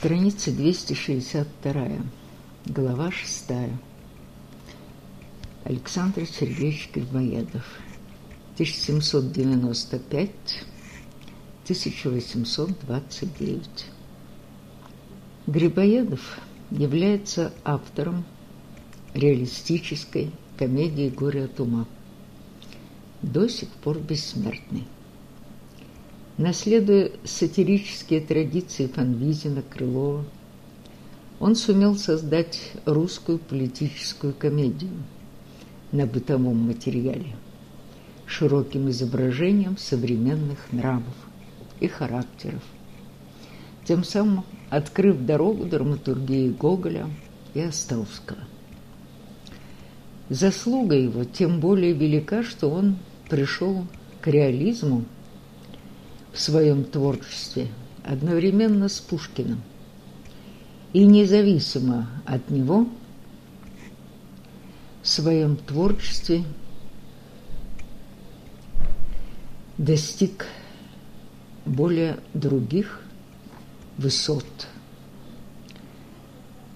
Страница 262, глава 6. Александр Сергеевич Грибоедов, 1795-1829. Грибоедов является автором реалистической комедии «Горе от ума», до сих пор бессмертный. Наследуя сатирические традиции Фанвизина, Крылова, он сумел создать русскую политическую комедию на бытовом материале, широким изображением современных нравов и характеров, тем самым открыв дорогу драматургии Гоголя и Островского. Заслуга его тем более велика, что он пришел к реализму в своем творчестве одновременно с Пушкиным и независимо от него в своем творчестве достиг более других высот.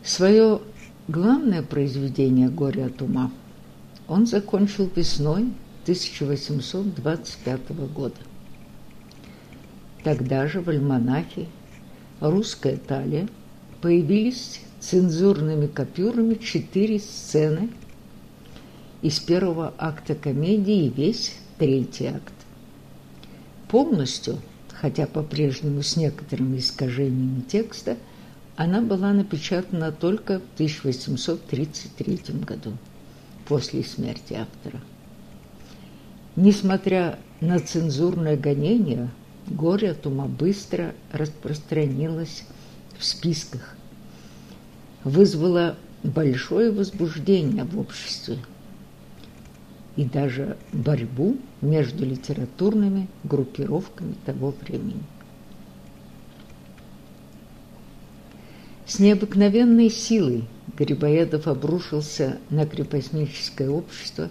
Свое главное произведение «Горе от ума» он закончил весной 1825 года. Тогда же в альманахе «Русская талия» появились цензурными копюрами четыре сцены из первого акта комедии и весь третий акт. Полностью, хотя по-прежнему с некоторыми искажениями текста, она была напечатана только в 1833 году, после смерти автора. Несмотря на цензурное гонение, Горе от ума быстро распространилось в списках, вызвало большое возбуждение в обществе и даже борьбу между литературными группировками того времени. С необыкновенной силой Грибоедов обрушился на крепостническое общество,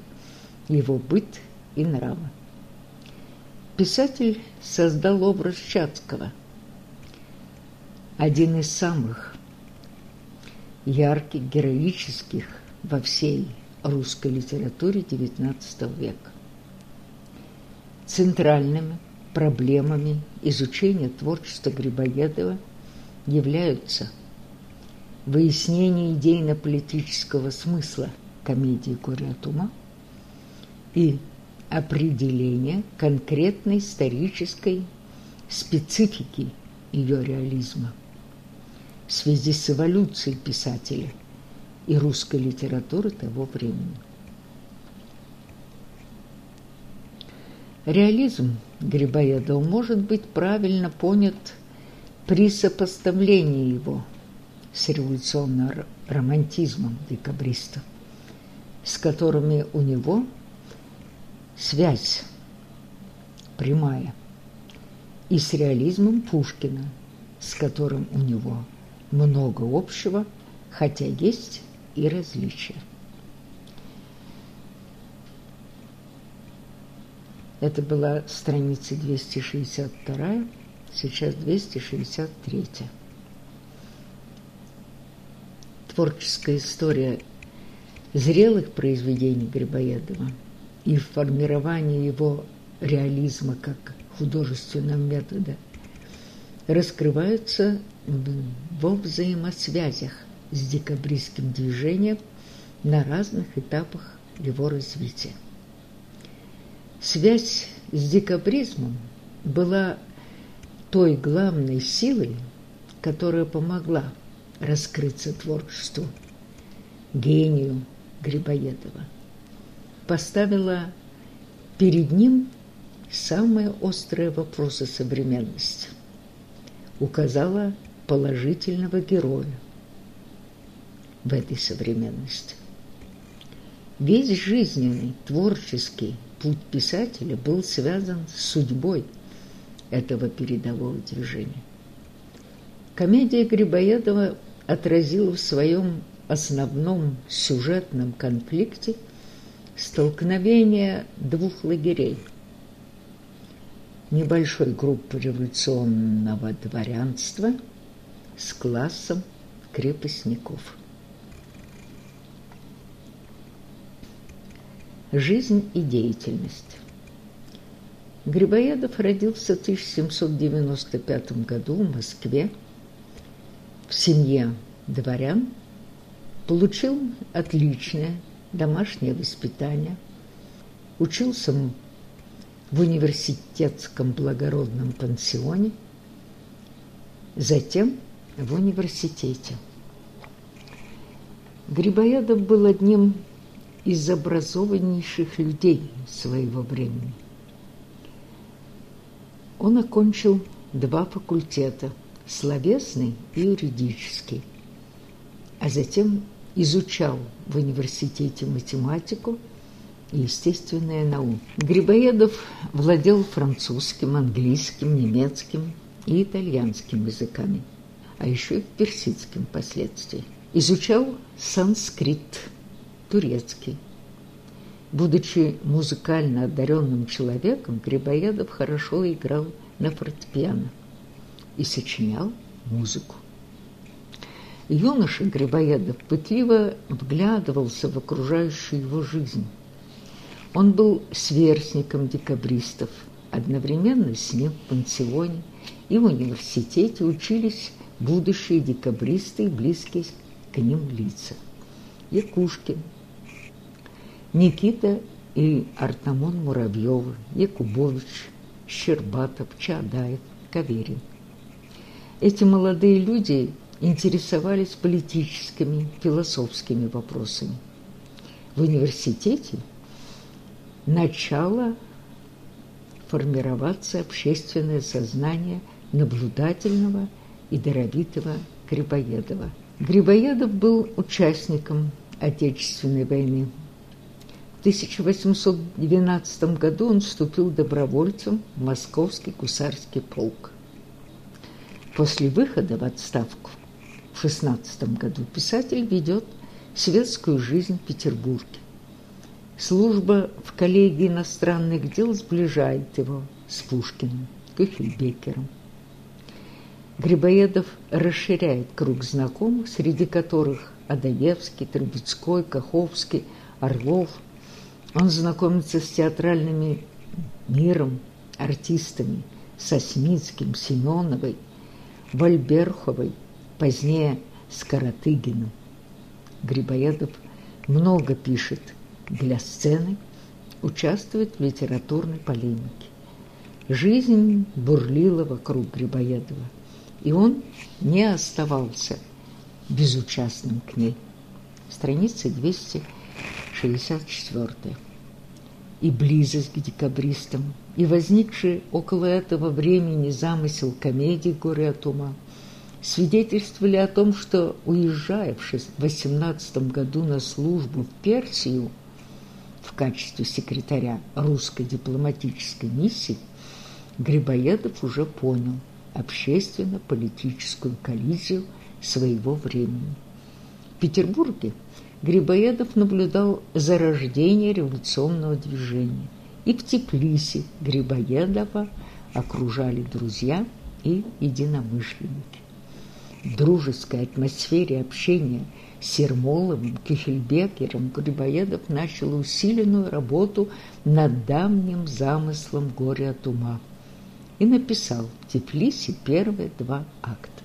его быт и нравы. Писатель создал образ Чацкого, один из самых ярких, героических во всей русской литературе XIX века. Центральными проблемами изучения творчества Грибоедова являются выяснение идейно-политического смысла комедии «Горе от ума» и определение конкретной исторической специфики ее реализма в связи с эволюцией писателя и русской литературы того времени. Реализм Грибоедова может быть правильно понят при сопоставлении его с революционным романтизмом декабристов, с которыми у него – связь прямая и с реализмом Пушкина, с которым у него много общего, хотя есть и различия. Это была страница 262, сейчас 263. Творческая история зрелых произведений Грибоедова – и в формировании его реализма как художественного метода раскрываются во взаимосвязях с декабристским движением на разных этапах его развития. Связь с декабризмом была той главной силой, которая помогла раскрыться творчеству, гению Грибоедова поставила перед ним самые острые вопросы современности, указала положительного героя в этой современности. Весь жизненный, творческий путь писателя был связан с судьбой этого передового движения. Комедия Грибоедова отразила в своем основном сюжетном конфликте – столкновение двух лагерей. Небольшой группы революционного дворянства с классом крепостников. Жизнь и деятельность. Грибоедов родился в 1795 году в Москве в семье дворян, получил отличное домашнее воспитание, учился в университетском благородном пансионе, затем в университете. Грибоедов был одним из образованнейших людей своего времени. Он окончил два факультета – словесный и юридический, а затем изучал в университете математику и естественные науки. Грибоедов владел французским, английским, немецким и итальянским языками, а еще и персидским впоследствии. Изучал санскрит – турецкий. Будучи музыкально одаренным человеком, Грибоедов хорошо играл на фортепиано и сочинял музыку. Юноша Грибоедов пытливо вглядывался в окружающую его жизнь. Он был сверстником декабристов. Одновременно с ним в пансионе и в университете учились будущие декабристы и близкие к ним лица. Якушкин, Никита и Артамон Муравьевы, Якубович, Щербатов, Чадаев, Каверин. Эти молодые люди интересовались политическими, философскими вопросами. В университете начало формироваться общественное сознание наблюдательного и даровитого Грибоедова. Грибоедов был участником Отечественной войны 1812 году он вступил добровольцем в Московский гусарский полк. После выхода в отставку в 16 году писатель ведет светскую жизнь в Петербурге. Служба в коллегии иностранных дел сближает его с Пушкиным, Кюхельбекером. Грибоедов расширяет круг знакомых, среди которых Адаевский, Трубецкой, Каховский, Орлов – он знакомится с театральными миром, артистами Сосницким, Семеновой, Вальберховой, позднее Скоротыгиным. Грибоедов много пишет для сцены, участвует в литературной полемике. Жизнь бурлила вокруг Грибоедова, и он не оставался безучастным к ней. Страница 200 64 и близость к декабристам, и возникший около этого времени замысел комедии «Горе от ума» свидетельствовали о том, что, уезжая в 18 году на службу в Персию в качестве секретаря русской дипломатической миссии, Грибоедов уже понял общественно-политическую коллизию своего времени. В Петербурге Грибоедов наблюдал зарождение революционного движения. И в Теплисе Грибоедова окружали друзья и единомышленники. Дружеской атмосфере общения с Сермоловым, Кюхельбекером Грибоедов начал усиленную работу над давним замыслом «Горе от ума» и написал в Тифлисе первые два акта.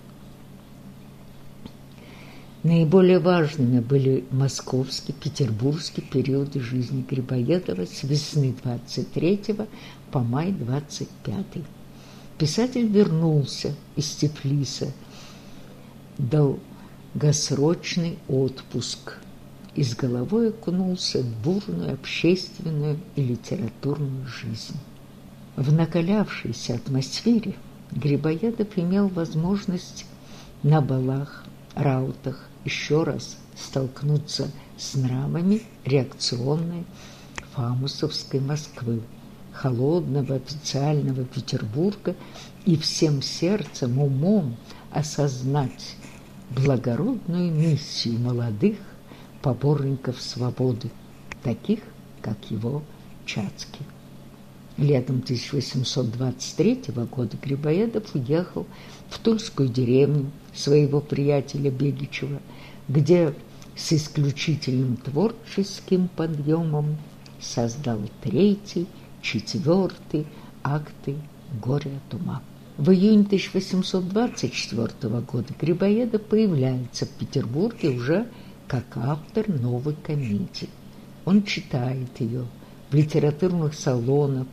Наиболее важными были московский, петербургский периоды жизни Грибоедова с весны 23 по май 25. Писатель вернулся из Тифлиса, долгосрочный отпуск и с головой окунулся в бурную общественную и литературную жизнь. В накалявшейся атмосфере Грибоедов имел возможность на балах, раутах, еще раз столкнуться с нравами реакционной фамусовской Москвы, холодного официального Петербурга и всем сердцем, умом осознать благородную миссию молодых поборников свободы, таких, как его Чацкий. Летом 1823 года Грибоедов уехал в Тульскую деревню своего приятеля Бегичева, где с исключительным творческим подъемом создал третий, четвертый акты «Горе от ума». В июне 1824 года Грибоедов появляется в Петербурге уже как автор новой комедии. Он читает ее в литературных салонах,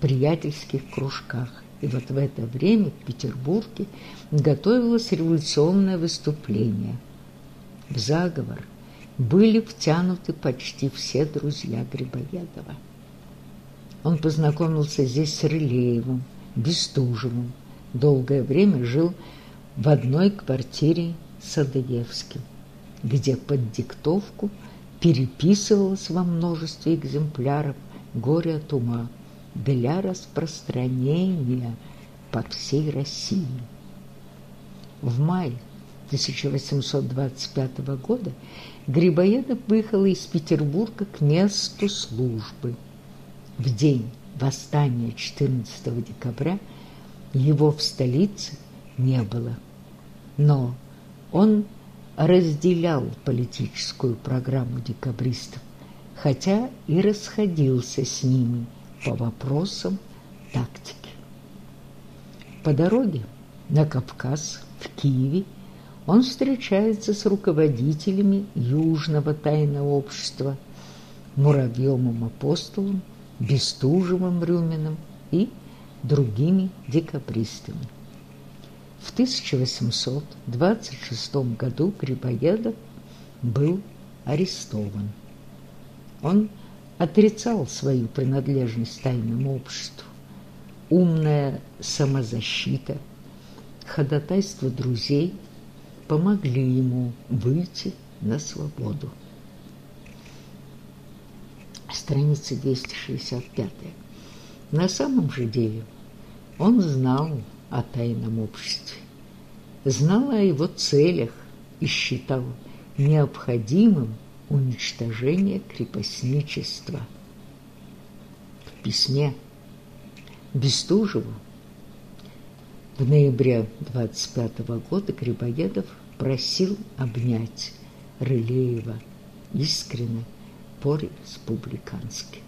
приятельских кружках. И вот в это время в Петербурге готовилось революционное выступление. В заговор были втянуты почти все друзья Грибоедова. Он познакомился здесь с Рылеевым, Бестужевым, долгое время жил в одной квартире с Адыевским, где под диктовку переписывалось во множестве экземпляров «Горе от ума» для распространения по всей России. В мае 1825 года Грибоедов выехал из Петербурга к месту службы. В день восстания 14 декабря его в столице не было, но он разделял политическую программу декабристов, хотя и расходился с ними по вопросам тактики. По дороге на Кавказ, в Киеве, он встречается с руководителями Южного тайного общества Муравьевым апостолом, Бестужевым Рюминым и другими декабристами. В 1826 году Грибоедов был арестован. Он отрицал свою принадлежность тайному обществу. Умная самозащита, ходатайство друзей помогли ему выйти на свободу. Страница 265. На самом же деле он знал о тайном обществе, знал о его целях и считал необходимым уничтожение крепостничества. В письме Бестужеву в ноябре 25 года Грибоедов просил обнять Рылеева искренне по-республикански.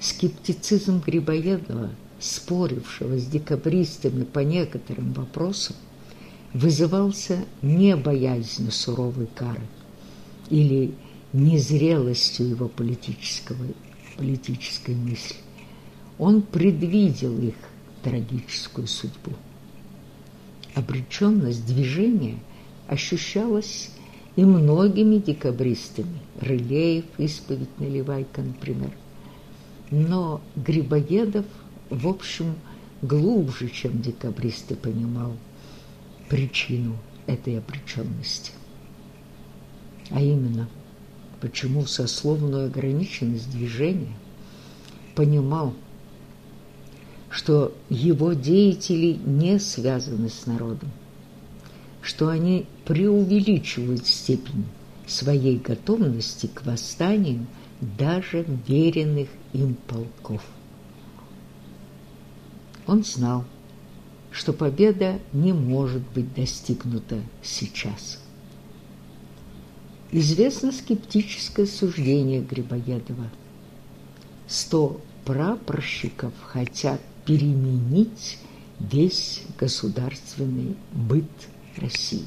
Скептицизм Грибоедова, спорившего с декабристами по некоторым вопросам, вызывался не боязнью суровой кары или незрелостью его политического, политической мысли. Он предвидел их трагическую судьбу. Обреченность движения ощущалась и многими декабристами, Рылеев, исповедь Наливайка, например – но Грибоедов, в общем, глубже, чем декабристы, понимал причину этой обреченности. А именно, почему сословную ограниченность движения понимал, что его деятели не связаны с народом, что они преувеличивают степень своей готовности к восстанию даже веренных им полков. Он знал, что победа не может быть достигнута сейчас. Известно скептическое суждение Грибоедова. Сто прапорщиков хотят переменить весь государственный быт России.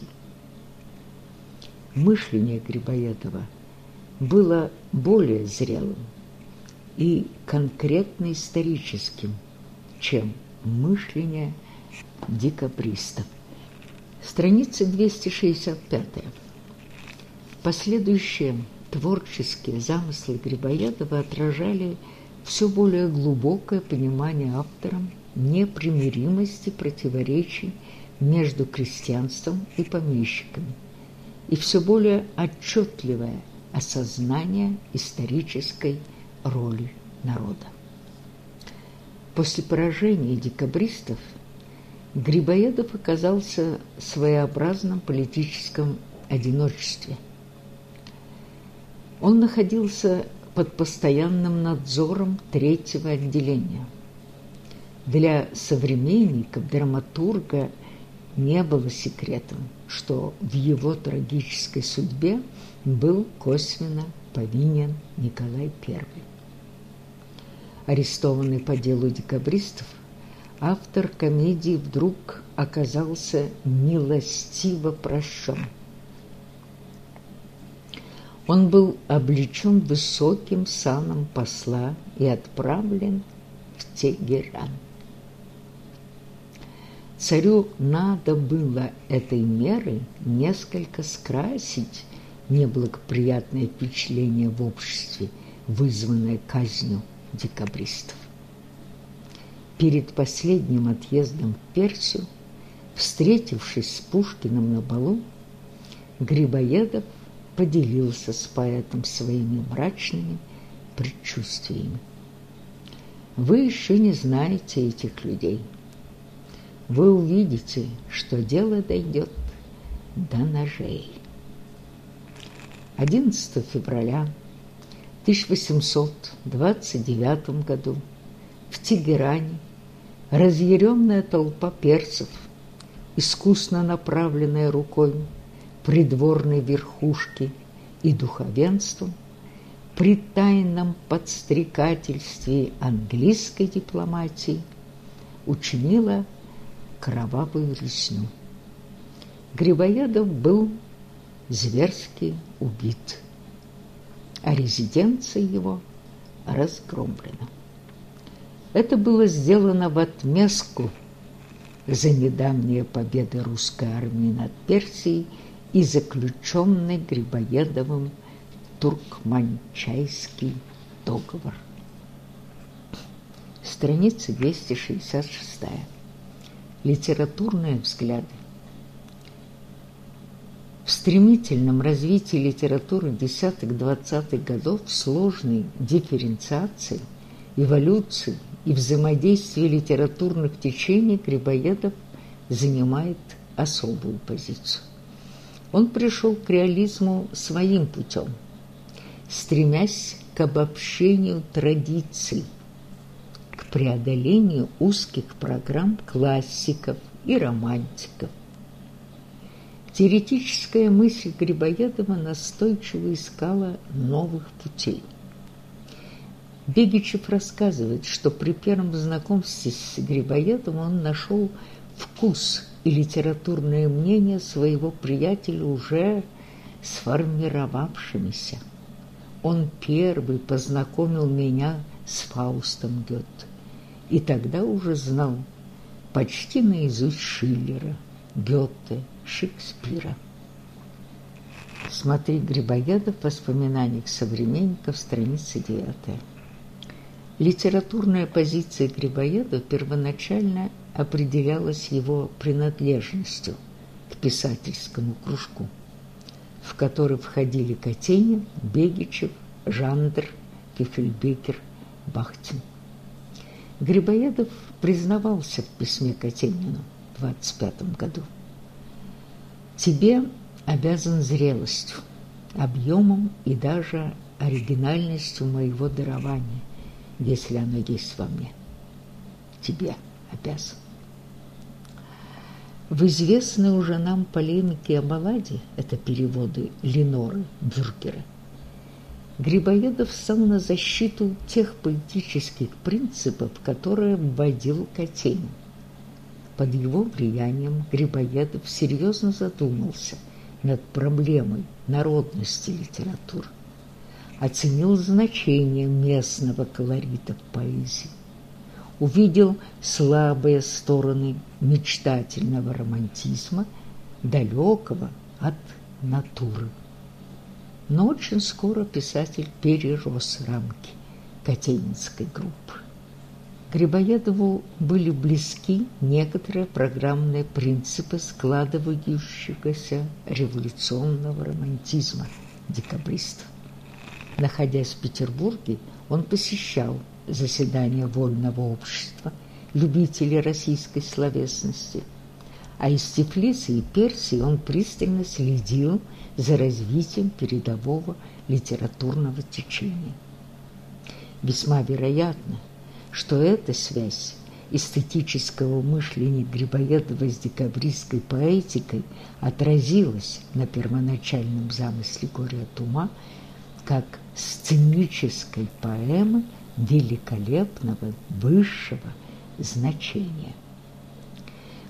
Мышление Грибоедова было более зрелым и конкретно историческим, чем мышление декабристов. Страница 265. Последующие творческие замыслы Грибоедова отражали все более глубокое понимание автором непримиримости противоречий между крестьянством и помещиками и все более отчетливое осознание исторической роли народа. После поражения декабристов Грибоедов оказался в своеобразном политическом одиночестве. Он находился под постоянным надзором третьего отделения. Для современников драматурга не было секретом, что в его трагической судьбе был косвенно повинен Николай I. Арестованный по делу декабристов, автор комедии вдруг оказался милостиво прощен. Он был облечен высоким саном посла и отправлен в Тегеран. Царю надо было этой мерой несколько скрасить неблагоприятное впечатление в обществе, вызванное казнью декабристов. Перед последним отъездом в Персию, встретившись с Пушкиным на балу, Грибоедов поделился с поэтом своими мрачными предчувствиями. Вы еще не знаете этих людей. Вы увидите, что дело дойдет до ножей. 11 февраля 1829 году в Тегеране разъяренная толпа перцев, искусно направленная рукой придворной верхушки и духовенством, при тайном подстрекательстве английской дипломатии учинила кровавую резню. Грибоедов был зверски убит, а резиденция его разгромлена. Это было сделано в отместку за недавние победы русской армии над Персией и заключенный Грибоедовым Туркманчайский договор. Страница 266. Литературные взгляды. В стремительном развитии литературы десятых-двадцатых годов сложной дифференциации, эволюции и взаимодействия литературных течений Грибоедов занимает особую позицию. Он пришел к реализму своим путем, стремясь к обобщению традиций, к преодолению узких программ классиков и романтиков. Теоретическая мысль Грибоедова настойчиво искала новых путей. Бегичев рассказывает, что при первом знакомстве с Грибоедовым он нашел вкус и литературное мнение своего приятеля уже сформировавшимися. Он первый познакомил меня с Фаустом Гёте, и тогда уже знал почти наизусть Шиллера, Гёте, Шекспира. Смотри Грибоедов в воспоминаниях современников, страница 9. Литературная позиция Грибоеда первоначально определялась его принадлежностью к писательскому кружку, в который входили Катенин, Бегичев, Жандр, Кефельбекер, Бахтин. Грибоедов признавался в письме Катенину в 25 году. «Тебе обязан зрелостью, объемом и даже оригинальностью моего дарования, если оно есть во мне. Тебе обязан. В известной уже нам полемике о балладе, это переводы Леноры Бюргера, Грибоедов стал на защиту тех поэтических принципов, которые вводил Катенин. Под его влиянием Грибоедов серьезно задумался над проблемой народности литературы, оценил значение местного колорита в поэзии, увидел слабые стороны мечтательного романтизма, далекого от натуры. Но очень скоро писатель перерос рамки Катенинской группы. Грибоедову были близки некоторые программные принципы складывающегося революционного романтизма декабристов. Находясь в Петербурге, он посещал заседания Вольного общества любителей российской словесности. А из Тифлиса и Персии он пристально следил за развитием передового литературного течения. Весьма вероятно, что эта связь эстетического мышления Грибоедова с декабристской поэтикой отразилась на первоначальном замысле «Горе от ума» как сценической поэмы великолепного высшего значения.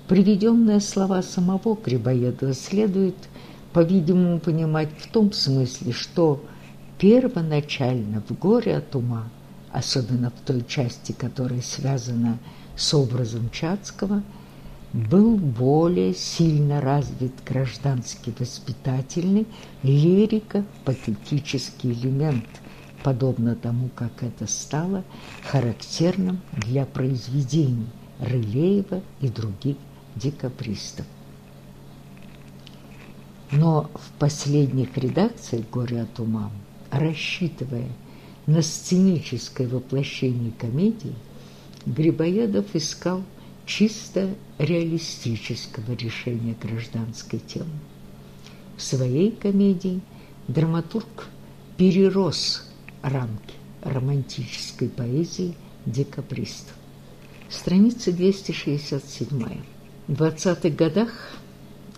Приведенные слова самого Грибоедова следует, по-видимому, понимать в том смысле, что первоначально в «Горе от ума», особенно в той части, которая связана с образом Чацкого, был более сильно развит гражданский воспитательный лирико-патетический элемент, подобно тому, как это стало характерным для произведений Рылеева и других декабристов. Но в последних редакциях «Горе от ума», рассчитывая на сценическое воплощение комедии, Грибоедов искал чисто реалистического решения гражданской темы. В своей комедии драматург перерос рамки романтической поэзии декабристов. Страница 267. В 20-х годах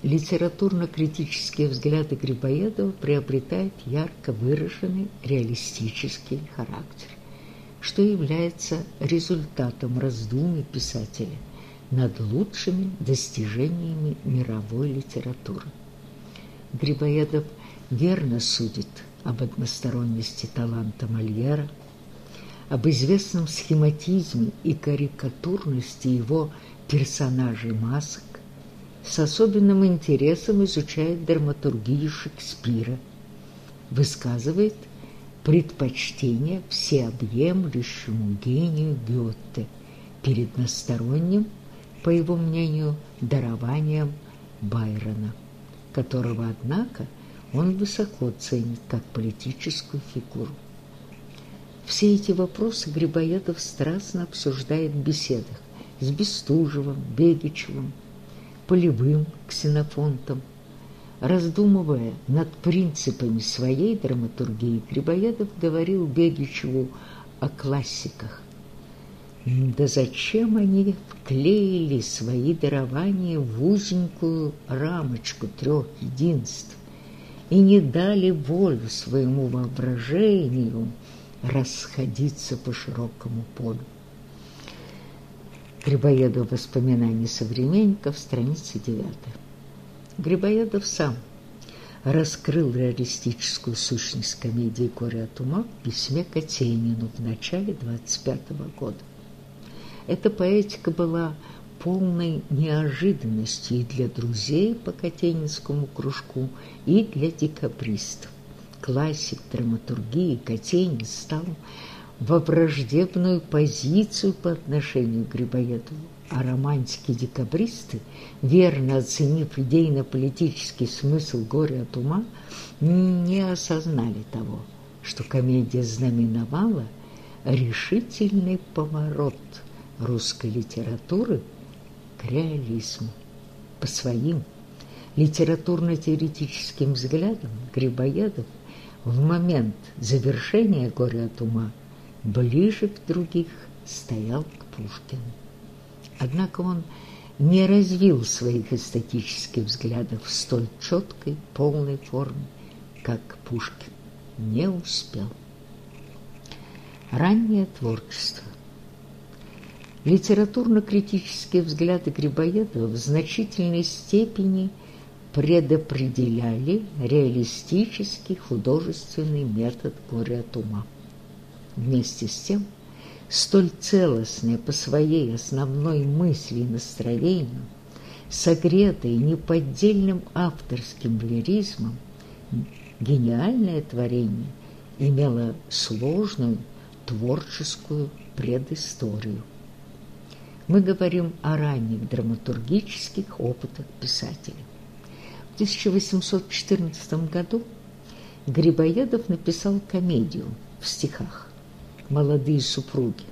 литературно-критические взгляды Грибоедова приобретают ярко выраженный реалистический характер, что является результатом раздумий писателя над лучшими достижениями мировой литературы. Грибоедов верно судит об односторонности таланта Мольера, об известном схематизме и карикатурности его персонажей масок, с особенным интересом изучает драматургию Шекспира, высказывает предпочтение всеобъемлющему гению Гёте перед насторонним, по его мнению, дарованием Байрона, которого, однако, он высоко ценит как политическую фигуру. Все эти вопросы Грибоедов страстно обсуждает в беседах с Бестужевым, Бегичевым, Полевым, Ксенофонтом. Раздумывая над принципами своей драматургии, Грибоедов говорил Бегичеву о классиках. Да зачем они вклеили свои дарования в узенькую рамочку трех единств и не дали волю своему воображению расходиться по широкому полю? Грибоедов «Воспоминания современников», страница 9. Грибоедов сам раскрыл реалистическую сущность комедии «Горе от ума» в письме Катенину в начале 25 года. Эта поэтика была полной неожиданностью и для друзей по Катенинскому кружку, и для декабристов. Классик драматургии Катенин стал во враждебную позицию по отношению к Грибоедову, а романтики-декабристы, верно оценив идейно-политический смысл горя от ума, не осознали того, что комедия знаменовала решительный поворот русской литературы к реализму. По своим литературно-теоретическим взглядам Грибоедов в момент завершения «Горя от ума» ближе к других стоял к Пушкину. Однако он не развил своих эстетических взглядов в столь четкой, полной форме, как Пушкин. Не успел. Раннее творчество. Литературно-критические взгляды Грибоедова в значительной степени предопределяли реалистический художественный метод горя от ума. Вместе с тем, столь целостное по своей основной мысли и настроению, согретое неподдельным авторским лиризмом, гениальное творение имело сложную творческую предысторию. Мы говорим о ранних драматургических опытах писателя. В 1814 году Грибоедов написал комедию в стихах молодые супруги,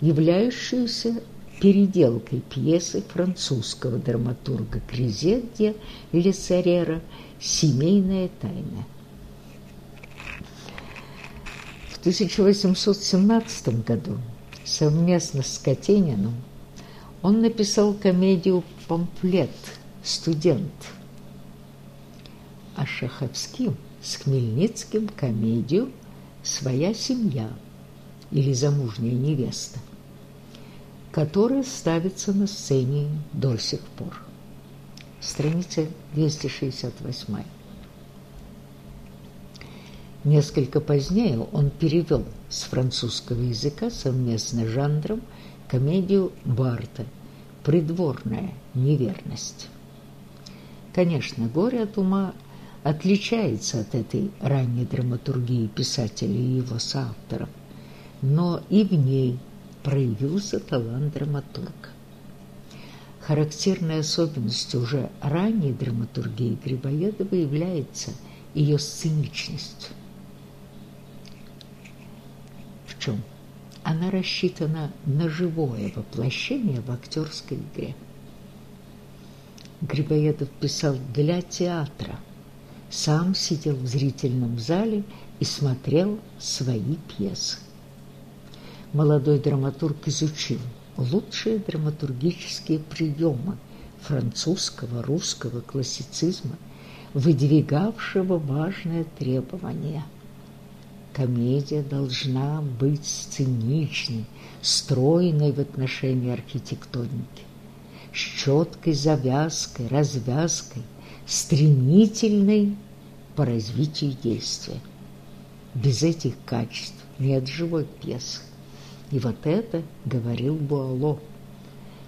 являющуюся переделкой пьесы французского драматурга Кризетья Лессарера «Семейная тайна». В 1817 году совместно с Катениным он написал комедию «Памфлет. Студент», а Шаховским с Хмельницким комедию «Своя семья» или «Замужняя невеста», которая ставится на сцене до сих пор. Страница 268. Несколько позднее он перевел с французского языка совместно с жанром комедию Барта «Придворная неверность». Конечно, «Горе от ума» отличается от этой ранней драматургии писателя и его соавторов, но и в ней проявился талант драматурга. Характерной особенностью уже ранней драматургии Грибоедова является ее сценичность. В чем? Она рассчитана на живое воплощение в актерской игре. Грибоедов писал для театра, сам сидел в зрительном зале и смотрел свои пьесы молодой драматург изучил лучшие драматургические приемы французского, русского классицизма, выдвигавшего важное требование. Комедия должна быть сценичной, стройной в отношении архитектоники, с четкой завязкой, развязкой, стремительной по развитию действия. Без этих качеств нет живой пьесы. И вот это, говорил Буало,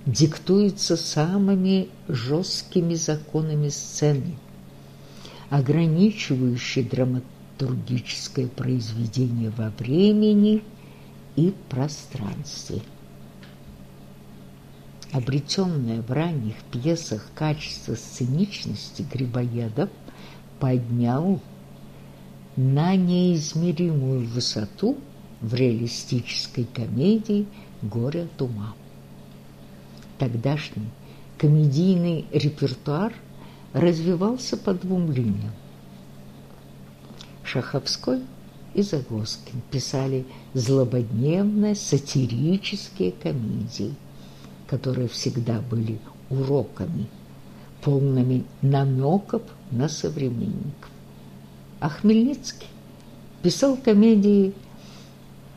диктуется самыми жесткими законами сцены, ограничивающие драматургическое произведение во времени и пространстве. Обретенное в ранних пьесах качество сценичности Грибоедов поднял на неизмеримую высоту в реалистической комедии «Горе от ума». Тогдашний комедийный репертуар развивался по двум линиям. Шаховской и Загоскин писали злободневные сатирические комедии, которые всегда были уроками, полными намеков на современников. А Хмельницкий писал комедии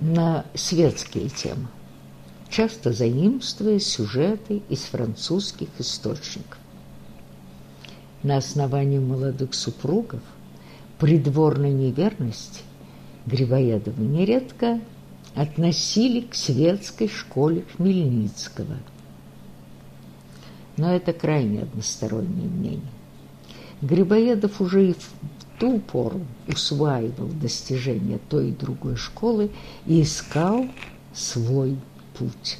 на светские темы, часто заимствуя сюжеты из французских источников. На основании молодых супругов придворной неверности Грибоедова нередко относили к светской школе Хмельницкого. Но это крайне одностороннее мнение. Грибоедов уже и ту пору усваивал достижения той и другой школы и искал свой путь.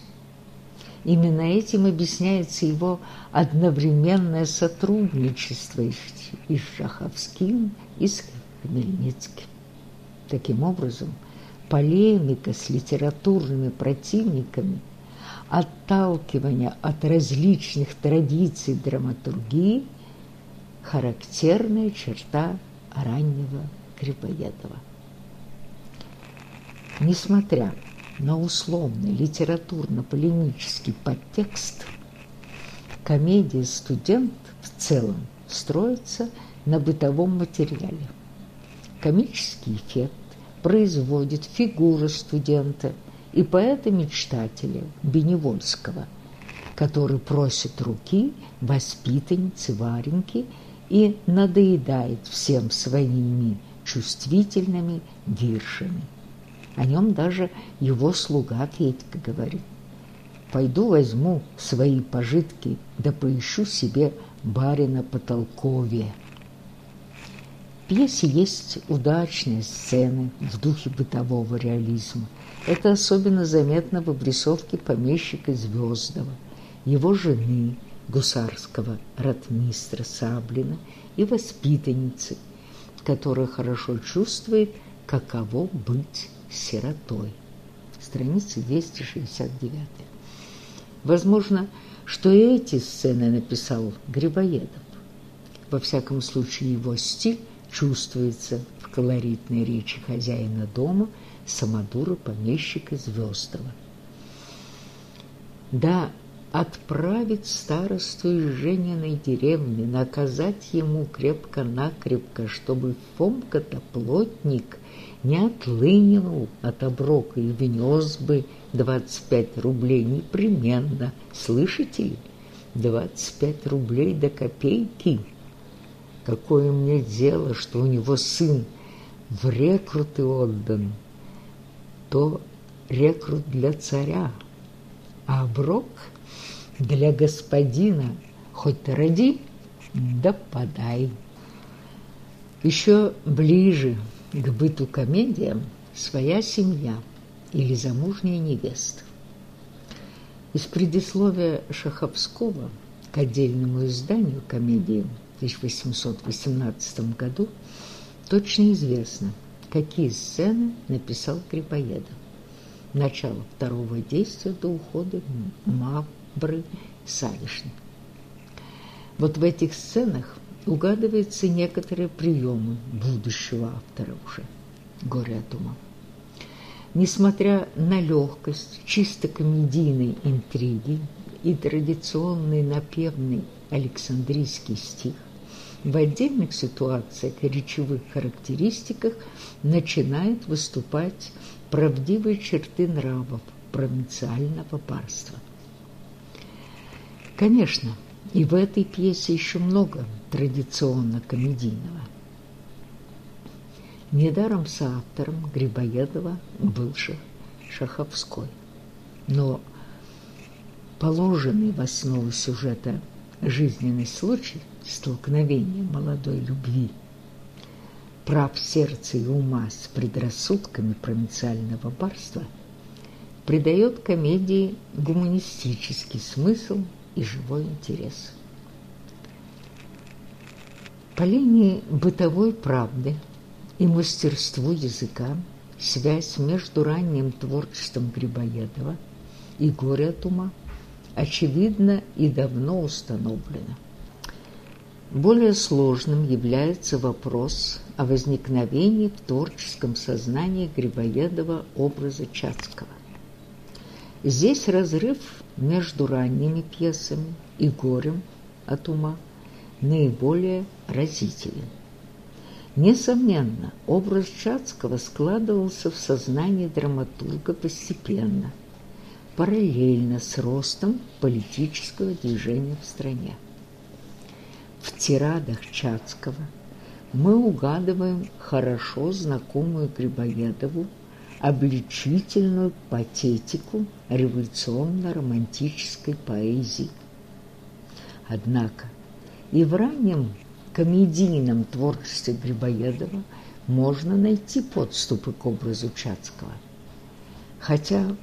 Именно этим объясняется его одновременное сотрудничество и с Шаховским, и с Хмельницким. Таким образом, полемика с литературными противниками, отталкивание от различных традиций драматургии – характерная черта раннего Грибоедова. Несмотря на условный литературно-полемический подтекст, комедия «Студент» в целом строится на бытовом материале. Комический эффект производит фигура студента и поэта-мечтателя Беневольского, который просит руки воспитанницы Вареньки и надоедает всем своими чувствительными виршами. О нем даже его слуга Федька говорит. «Пойду возьму свои пожитки, да поищу себе барина потолковее». В пьесе есть удачные сцены в духе бытового реализма. Это особенно заметно в обрисовке помещика Звездова, его жены – гусарского ратмистра Саблина и воспитанницы, которая хорошо чувствует, каково быть сиротой. Страница 269. Возможно, что эти сцены написал Грибоедов. Во всяком случае, его стиль чувствуется в колоритной речи хозяина дома самодура помещика Звездова. Да отправить старосту из Жениной деревни, наказать ему крепко-накрепко, чтобы Фомка-то плотник не отлынивал от оброка и внес бы двадцать пять рублей непременно. Слышите ли? Двадцать пять рублей до копейки. Какое мне дело, что у него сын в рекруты отдан, то рекрут для царя, а оброк – для господина хоть роди, да подай. Еще ближе к быту комедиям своя семья или замужняя невеста. Из предисловия Шаховского к отдельному изданию комедии в 1818 году точно известно, какие сцены написал Грибоедов. Начало второго действия до ухода Мав Бры Савишны. Вот в этих сценах угадываются некоторые приемы будущего автора уже «Горе от ума». Несмотря на легкость чисто комедийной интриги и традиционный напевный Александрийский стих, в отдельных ситуациях и речевых характеристиках начинают выступать правдивые черты нравов провинциального барства – Конечно, и в этой пьесе еще много традиционно-комедийного. Недаром соавтором Грибоедова был Шаховской. Но положенный в основу сюжета жизненный случай столкновения молодой любви, прав сердца и ума с предрассудками провинциального барства придает комедии гуманистический смысл – и живой интерес. По линии бытовой правды и мастерству языка связь между ранним творчеством Грибоедова и «Горе от ума» очевидно и давно установлена. Более сложным является вопрос о возникновении в творческом сознании Грибоедова образа Чацкого. Здесь разрыв между ранними пьесами и горем от ума наиболее разителен. Несомненно, образ Чацкого складывался в сознании драматурга постепенно, параллельно с ростом политического движения в стране. В тирадах Чацкого мы угадываем хорошо знакомую Грибоедову обличительную патетику революционно-романтической поэзии. Однако и в раннем комедийном творчестве Грибоедова можно найти подступы к образу Чацкого. Хотя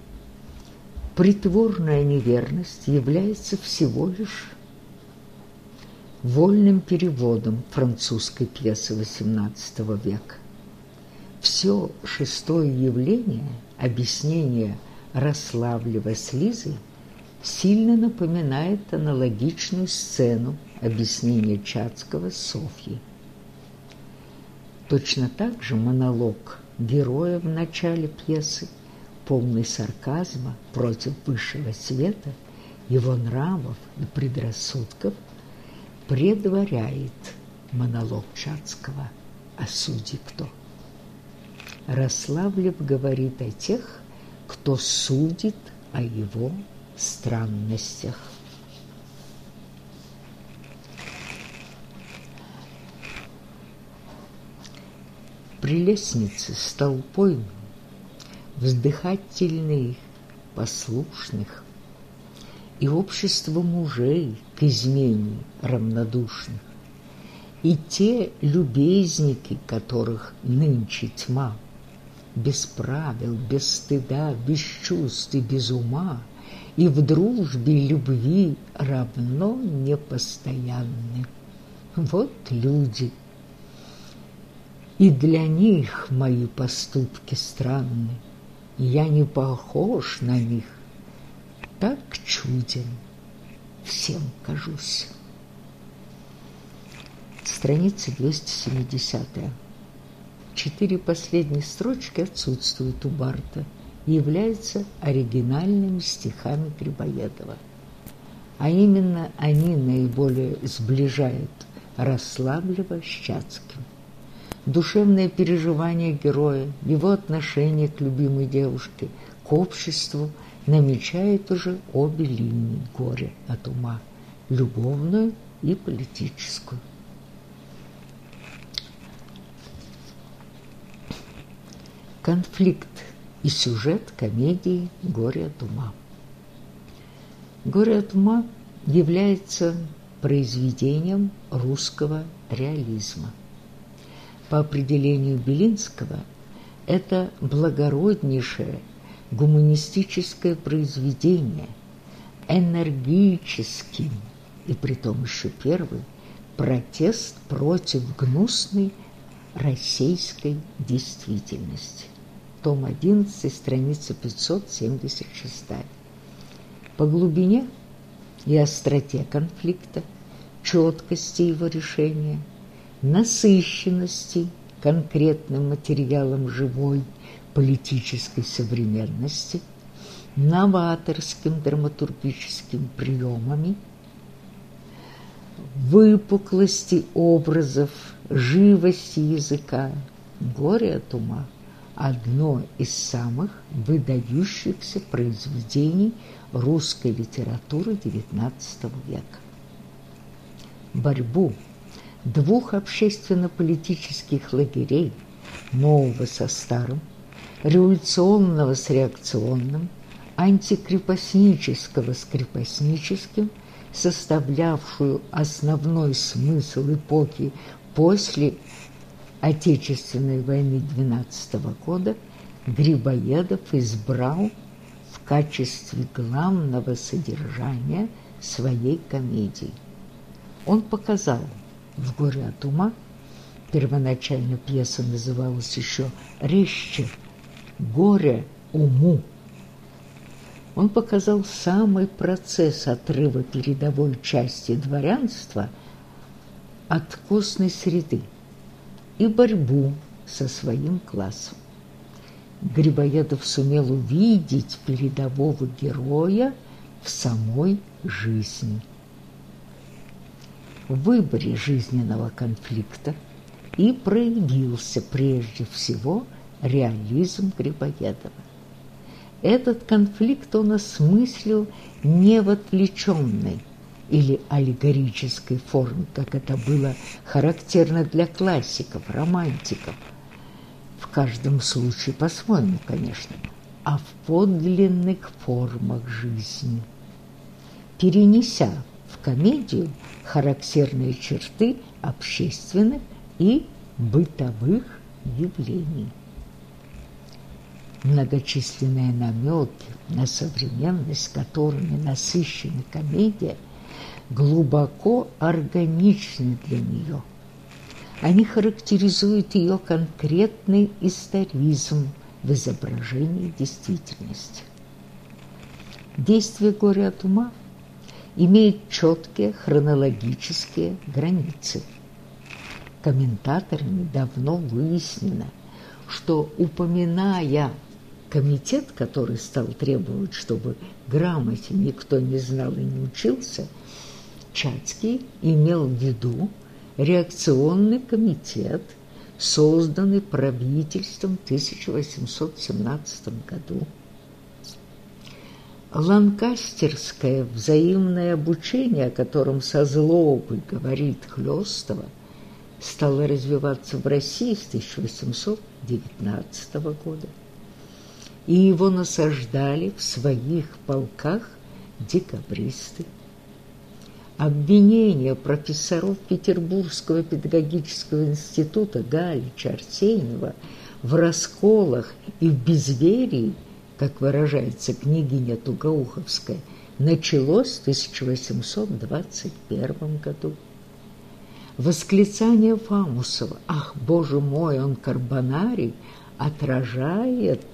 притворная неверность является всего лишь вольным переводом французской пьесы XVIII века все шестое явление, объяснение Рославлева с Лизой, сильно напоминает аналогичную сцену объяснения Чацкого с. Точно так же монолог героя в начале пьесы, полный сарказма против высшего света, его нравов и предрассудков, предваряет монолог Чацкого о суде кто. Рославлев говорит о тех, кто судит о его странностях. Прелестницы с толпой вздыхательных, послушных, и общество мужей к измене равнодушных, и те любезники, которых нынче тьма – без правил, без стыда, без чувств и без ума, и в дружбе любви равно непостоянны. Вот люди, и для них мои поступки странны, я не похож на них, так чуден всем кажусь. Страница 270. Четыре последние строчки отсутствуют у Барта и являются оригинальными стихами Грибоедова. А именно они наиболее сближают Расслаблева с Чацким. Душевное переживание героя, его отношение к любимой девушке, к обществу намечает уже обе линии горя от ума – любовную и политическую. Конфликт и сюжет комедии «Горе от ума». «Горе от ума» является произведением русского реализма. По определению Белинского, это благороднейшее гуманистическое произведение, энергический, и притом еще первый, протест против гнусной российской действительности. Том 11, страница 576. По глубине и остроте конфликта, четкости его решения, насыщенности конкретным материалом живой политической современности, новаторским драматургическим приемами, выпуклости образов, живости языка, горе от ума – одно из самых выдающихся произведений русской литературы XIX века. Борьбу двух общественно-политических лагерей, нового со старым, революционного с реакционным, антикрепостнического с крепостническим, составлявшую основной смысл эпохи после Отечественной войны 12 года, Грибоедов избрал в качестве главного содержания своей комедии. Он показал в «Горе от ума» первоначально пьеса называлась еще «Резче», «Горе уму». Он показал самый процесс отрыва передовой части дворянства от костной среды и борьбу со своим классом. Грибоедов сумел увидеть передового героя в самой жизни. В выборе жизненного конфликта и проявился прежде всего реализм Грибоедова. Этот конфликт он осмыслил не в отвлеченной или аллегорической форме, как это было характерно для классиков, романтиков, в каждом случае по-своему, конечно, а в подлинных формах жизни, перенеся в комедию характерные черты общественных и бытовых явлений. Многочисленные намеки на современность, которыми насыщена комедия, глубоко органичны для нее. Они характеризуют ее конкретный историзм в изображении действительности. Действие горя от ума имеет четкие хронологические границы – комментаторами давно выяснено, что, упоминая комитет, который стал требовать, чтобы грамоте никто не знал и не учился, Чацкий имел в виду реакционный комитет, созданный правительством в 1817 году. Ланкастерское взаимное обучение, о котором со злобой говорит Хлёстова, стало развиваться в России с 1819 года. И его насаждали в своих полках декабристы. Обвинения профессоров Петербургского педагогического института Галича Арсеньева в расколах и в безверии, как выражается княгиня Тугоуховская, началось в 1821 году. Восклицание Фамусова «Ах, Боже мой, он карбонарий!» отражает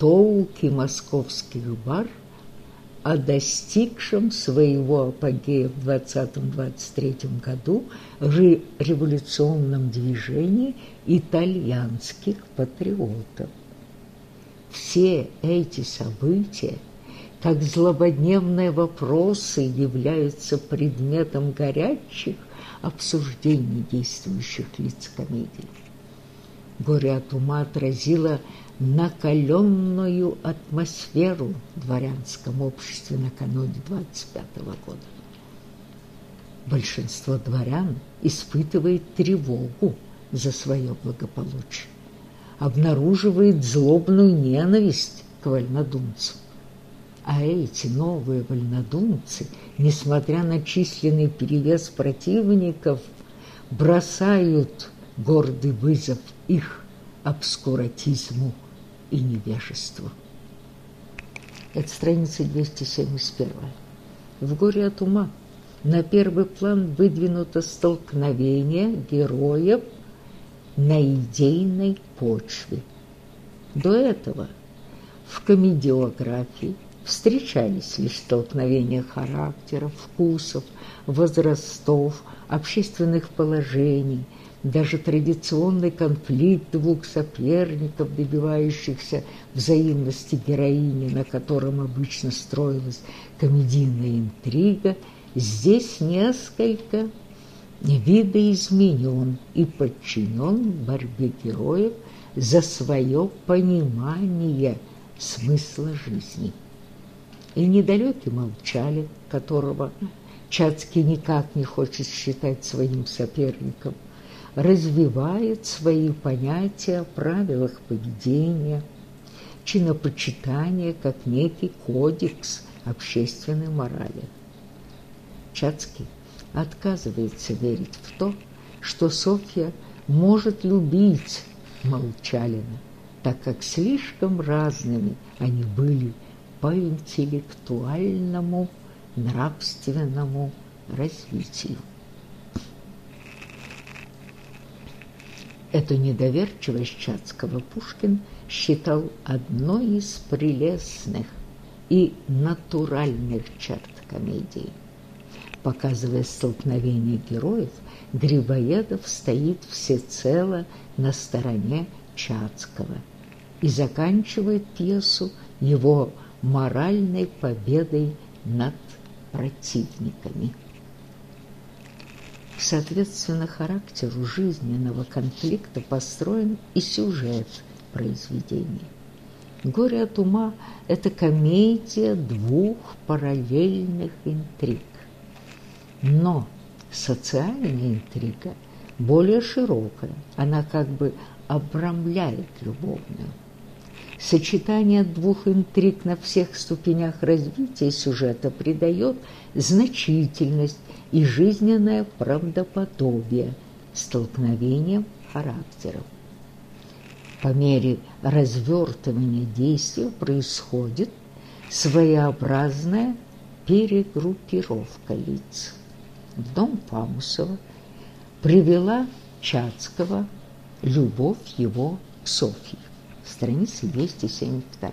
толки московских бар о достигшем своего апогея в 20-23 году революционном движении итальянских патриотов. Все эти события, как злободневные вопросы, являются предметом горячих обсуждений действующих лиц комедии. Горе от ума отразило накаленную атмосферу в дворянском обществе накануне 25 -го года. Большинство дворян испытывает тревогу за свое благополучие, обнаруживает злобную ненависть к вольнодумцам. А эти новые вольнодумцы, несмотря на численный перевес противников, бросают гордый вызов их обскуратизму и невежеству. Это страница 271. В «Горе от ума» на первый план выдвинуто столкновение героев на идейной почве. До этого в комедиографии встречались лишь столкновения характеров, вкусов, возрастов, общественных положений – даже традиционный конфликт двух соперников, добивающихся взаимности героини, на котором обычно строилась комедийная интрига, здесь несколько видоизменен и подчинен борьбе героев за свое понимание смысла жизни. И недалекий молчали, которого Чацкий никак не хочет считать своим соперником – развивает свои понятия о правилах поведения, чинопочитания как некий кодекс общественной морали. Чацкий отказывается верить в то, что Софья может любить Молчалина, так как слишком разными они были по интеллектуальному, нравственному развитию. Эту недоверчивость Чацкого Пушкин считал одной из прелестных и натуральных черт комедии. Показывая столкновение героев, Грибоедов стоит всецело на стороне Чацкого и заканчивает пьесу его моральной победой над противниками. Соответственно, характеру жизненного конфликта построен и сюжет произведения. «Горе от ума» – это комедия двух параллельных интриг. Но социальная интрига более широкая, она как бы обрамляет любовную. Сочетание двух интриг на всех ступенях развития сюжета придает значительность и жизненное правдоподобие столкновением характеров. По мере развертывания действия происходит своеобразная перегруппировка лиц. В дом Фамусова привела Чацкого любовь его к Софье страница 272.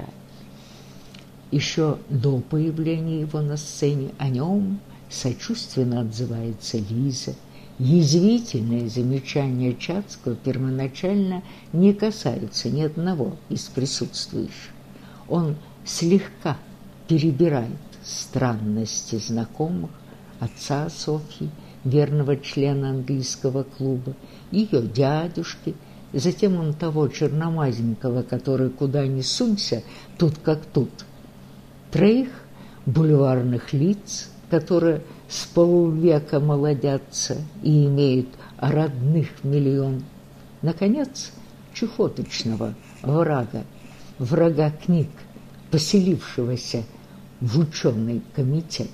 Еще до появления его на сцене о нем сочувственно отзывается Лиза. Язвительные замечания Чацкого первоначально не касаются ни одного из присутствующих. Он слегка перебирает странности знакомых отца Софьи, верного члена английского клуба, ее дядюшки – Затем он того черномазенького, который куда ни сунься, тут как тут. Троих бульварных лиц, которые с полвека молодятся и имеют родных миллион. Наконец, чехоточного врага, врага книг, поселившегося в ученый комитет.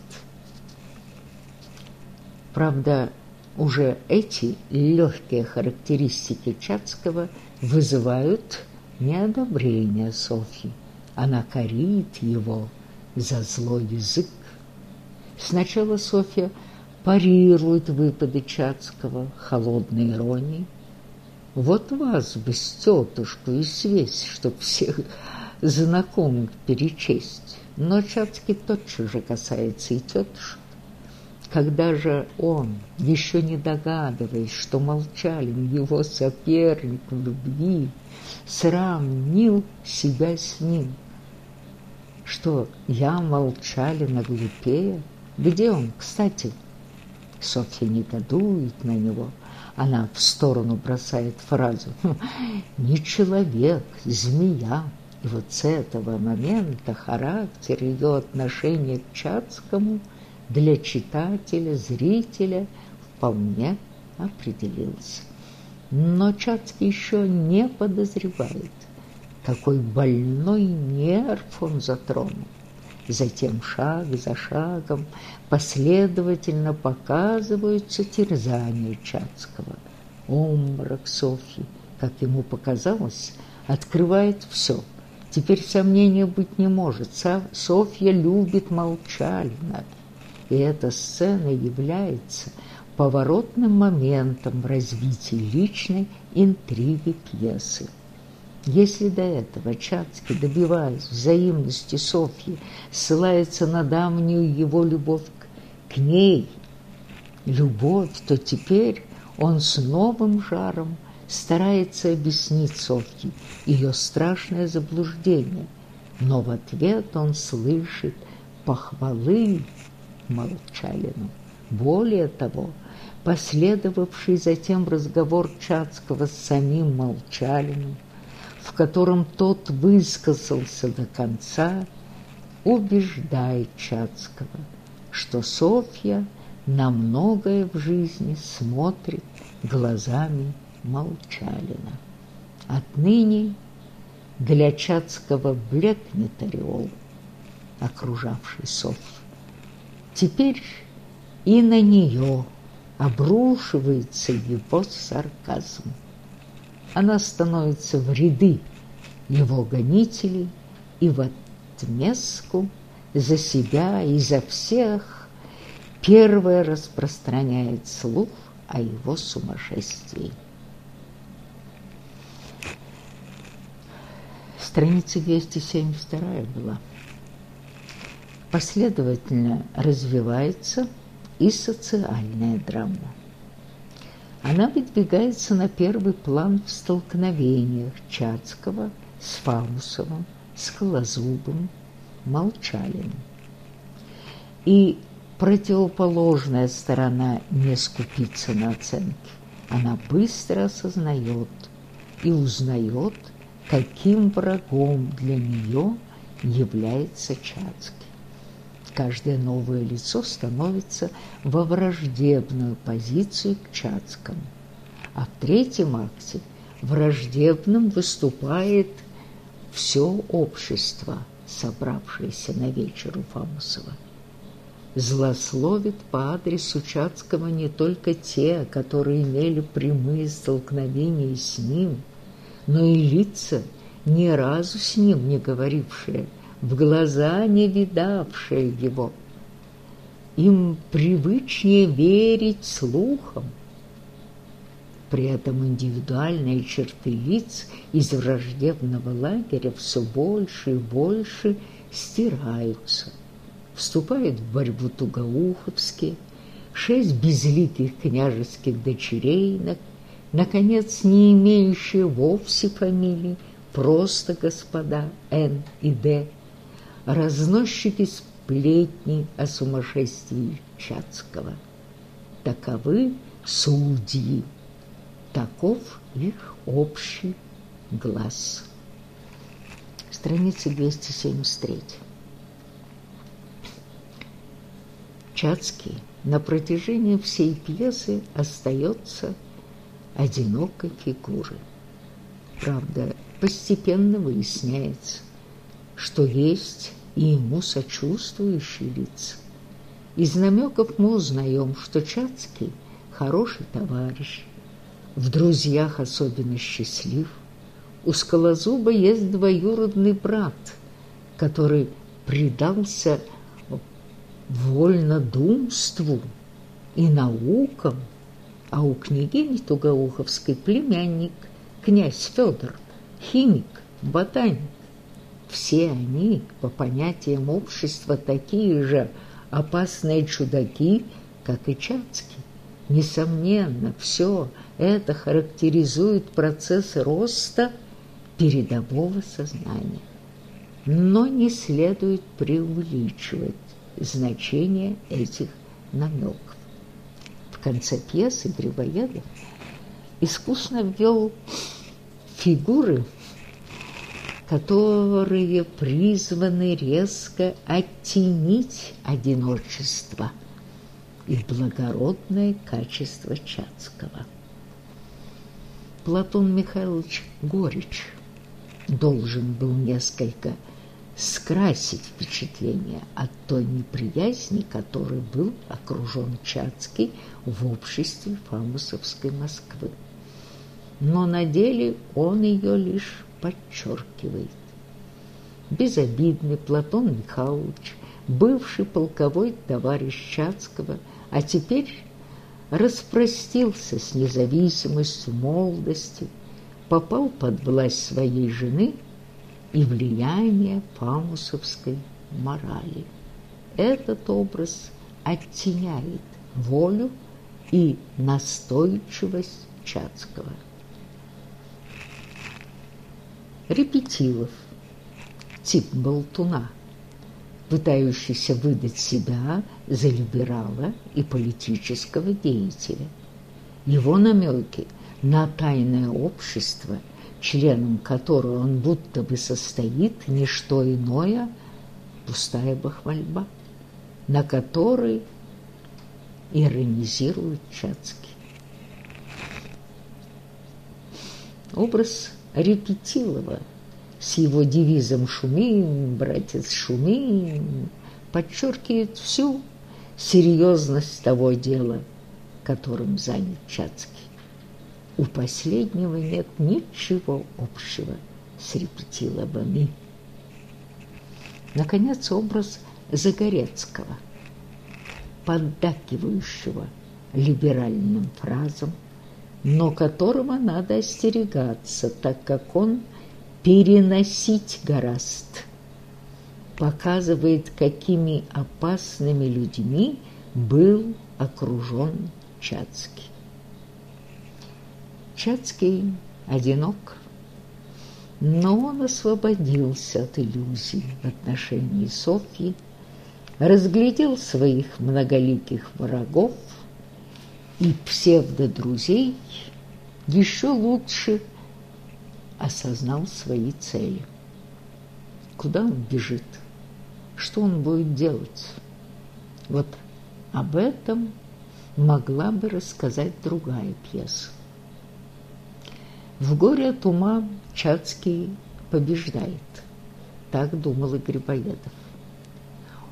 Правда, уже эти легкие характеристики Чацкого вызывают неодобрение Софьи. Она корит его за злой язык. Сначала Софья парирует выпады Чацкого холодной иронией. Вот вас бы с тетушку и свесть, чтоб всех знакомых перечесть. Но Чацкий тотчас же касается и тетушек. Когда же он, еще не догадываясь, что Молчалин его соперник в любви, сравнил себя с ним, что я Молчалина глупее, где он, кстати? Софья негодует на него. Она в сторону бросает фразу «Не человек, змея». И вот с этого момента характер ее отношения к Чацкому для читателя, зрителя вполне определился. Но Чацкий еще не подозревает, какой больной нерв он затронул. Затем шаг за шагом последовательно показываются терзания Чацкого. Омрак Софьи, как ему показалось, открывает все – Теперь сомнения быть не может. Софья любит Молчалина, и эта сцена является поворотным моментом в развитии личной интриги пьесы. Если до этого Чацкий, добиваясь взаимности Софьи, ссылается на давнюю его любовь к ней, любовь, то теперь он с новым жаром старается объяснить Софье ее страшное заблуждение, но в ответ он слышит похвалы Молчалину. Более того, последовавший затем разговор Чацкого с самим Молчалиным, в котором тот высказался до конца, убеждает Чацкого, что Софья на многое в жизни смотрит глазами Молчалина. Отныне для Чацкого блекнет ореол, окружавший Софью. Теперь и на нее обрушивается его сарказм. Она становится в ряды его гонителей и в отместку за себя и за всех первая распространяет слух о его сумасшествии. страница 272 была. Последовательно развивается и социальная драма. Она выдвигается на первый план в столкновениях Чацкого с Фаусовым, с Холозубым, Молчалиным. И противоположная сторона не скупится на оценки. Она быстро осознает и узнает каким врагом для нее является Чацкий. Каждое новое лицо становится во враждебную позицию к Чацкому. А в третьем акте враждебным выступает все общество, собравшееся на вечер у Фамусова. Злословит по адресу Чацкого не только те, которые имели прямые столкновения с ним – но и лица, ни разу с ним не говорившие, в глаза не видавшие его. Им привычнее верить слухам. При этом индивидуальные черты лиц из враждебного лагеря все больше и больше стираются. Вступают в борьбу тугоуховские, шесть безликих княжеских дочерей на наконец, не имеющие вовсе фамилий, просто господа Н и Д, разносчики сплетни о сумасшествии Чацкого. Таковы судьи, таков их общий глаз. Страница 273. Чацкий на протяжении всей пьесы остается одинокой фигуры. Правда, постепенно выясняется, что есть и ему сочувствующие лица. Из намеков мы узнаем, что Чацкий хороший товарищ, в друзьях особенно счастлив. У Скалозуба есть двоюродный брат, который предался вольнодумству и наукам, а у княгини Тугоуховской племянник, князь Федор, химик, ботаник. Все они, по понятиям общества, такие же опасные чудаки, как и Чацкий. Несомненно, все это характеризует процессы роста передового сознания. Но не следует преувеличивать значение этих намеков. В конце пьесы Грибоедов искусно ввел фигуры, которые призваны резко оттенить одиночество и благородное качество Чацкого. Платон Михайлович Горич должен был несколько скрасить впечатление от той неприязни, которой был окружен Чацкий в обществе фамусовской Москвы. Но на деле он ее лишь подчеркивает. Безобидный Платон Михайлович, бывший полковой товарищ Чацкого, а теперь распростился с независимостью молодости, попал под власть своей жены и влияние фамусовской морали. Этот образ оттеняет волю и настойчивость Чацкого. Репетилов, тип болтуна, пытающийся выдать себя за либерала и политического деятеля. Его намеки на тайное общество – членом которого он будто бы состоит, не что иное, пустая бахвальба, на которой иронизирует Чацкий. Образ Репетилова с его девизом «Шумим, братец, шумим» подчеркивает всю серьезность того дела, которым занят Чацкий. У последнего нет ничего общего с репетиловыми. Наконец, образ Загорецкого, поддакивающего либеральным фразам, но которого надо остерегаться, так как он переносить гораст, показывает, какими опасными людьми был окружен Чацкий. Чацкий одинок, но он освободился от иллюзий в отношении Софьи, разглядел своих многоликих врагов и псевдодрузей еще лучше осознал свои цели. Куда он бежит? Что он будет делать? Вот об этом могла бы рассказать другая пьеса. В горе от ума Чацкий побеждает. Так думал и Грибоедов.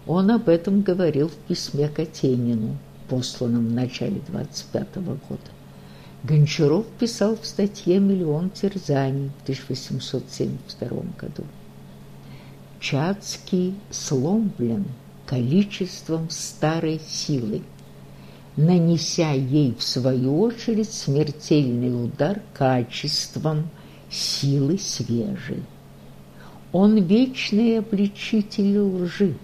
Он об этом говорил в письме Катенину, посланном в начале 25 -го года. Гончаров писал в статье «Миллион терзаний» в 1872 году. Чацкий сломлен количеством старой силы, нанеся ей, в свою очередь, смертельный удар качеством силы свежей. Он вечный обличитель лжи,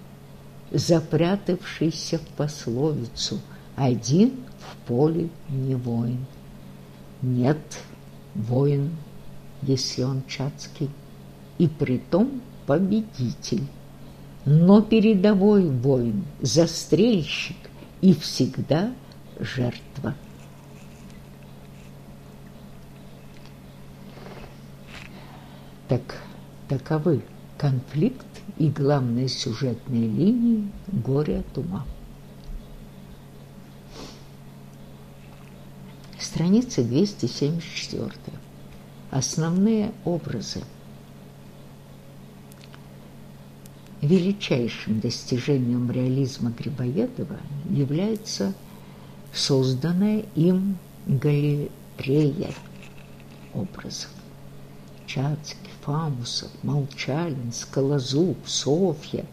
запрятавшийся в пословицу «один в поле не воин». Нет, воин, если он чацкий, и притом победитель. Но передовой воин, застрельщик, и всегда жертва. Так таковы конфликт и главные сюжетные линии «Горе от ума». Страница 274. Основные образы – величайшим достижением реализма Грибоедова является созданная им галерея образов. Чацкий, Фамусов, Молчалин, Скалозуб, Софья.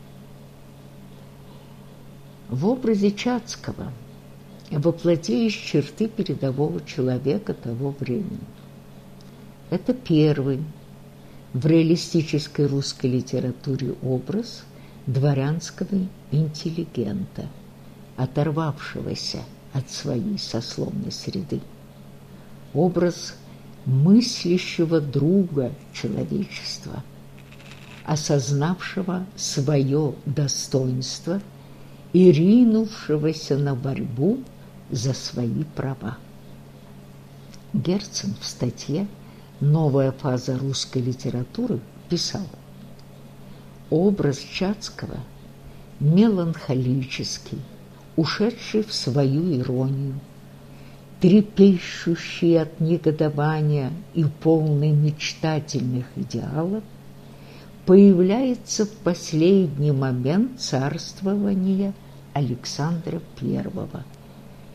В образе Чацкого воплотились черты передового человека того времени. Это первый, в реалистической русской литературе образ дворянского интеллигента, оторвавшегося от своей сословной среды. Образ мыслящего друга человечества, осознавшего свое достоинство и ринувшегося на борьбу за свои права. Герцен в статье «Новая фаза русской литературы» писал «Образ Чацкого меланхолический, ушедший в свою иронию, трепещущий от негодования и полный мечтательных идеалов, появляется в последний момент царствования Александра Первого –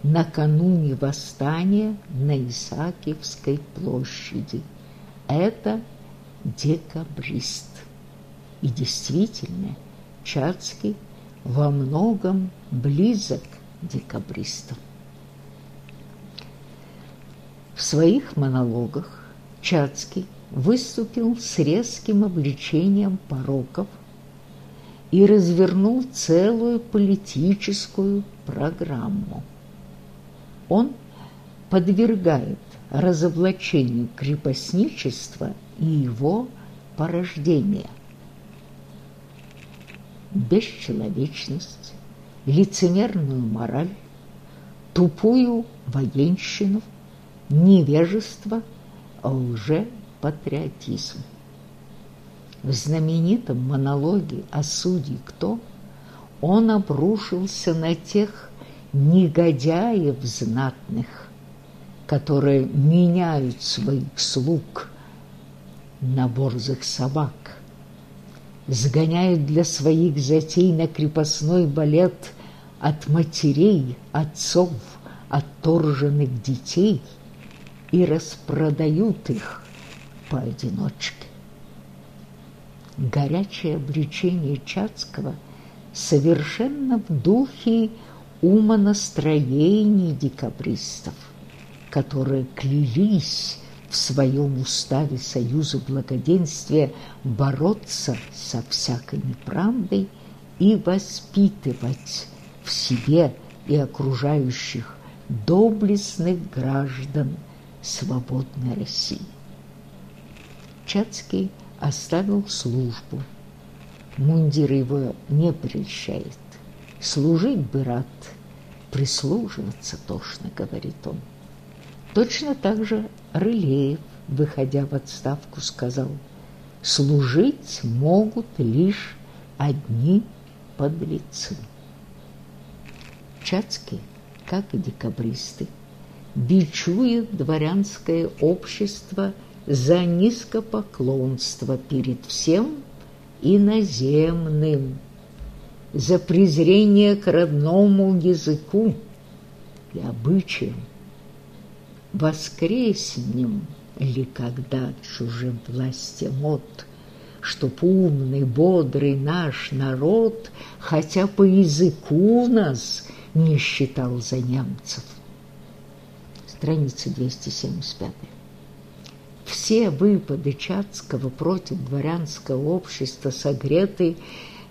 накануне восстания на Исаакиевской площади. Это декабрист. И действительно, Чацкий во многом близок декабристам. В своих монологах Чацкий выступил с резким обличением пороков и развернул целую политическую программу он подвергает разоблачению крепостничества и его порождения. Бесчеловечность, лицемерную мораль, тупую военщину, невежество, лжепатриотизм. В знаменитом монологе о суде «Кто» он обрушился на тех негодяев знатных, которые меняют своих слуг на борзых собак, сгоняют для своих затей на крепостной балет от матерей, отцов, отторженных детей и распродают их поодиночке. Горячее обличение Чацкого совершенно в духе умонастроений декабристов, которые клялись в своем уставе Союза Благоденствия бороться со всякой неправдой и воспитывать в себе и окружающих доблестных граждан свободной России. Чацкий оставил службу. Мундир его не прельщает. Служить бы рад, прислуживаться тошно, говорит он. Точно так же Рылеев, выходя в отставку, сказал, служить могут лишь одни подлецы. Чацкий, как и декабристы, бичует дворянское общество за низкопоклонство перед всем иноземным, за презрение к родному языку и обычаям. Воскреснем ли когда чужим власти мод, Чтоб умный, бодрый наш народ Хотя по языку нас не считал за немцев. Страница 275. Все выпады Чацкого против дворянского общества согреты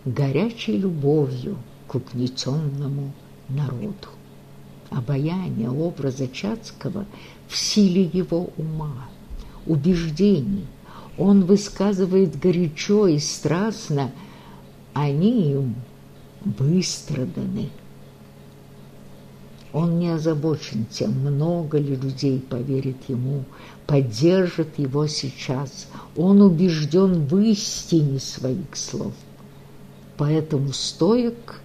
горячей любовью к угнетенному народу. Обаяние образа Чацкого в силе его ума, убеждений. Он высказывает горячо и страстно, они им выстраданы. Он не озабочен тем, много ли людей поверит ему, поддержит его сейчас. Он убежден в истине своих слов поэтому стоек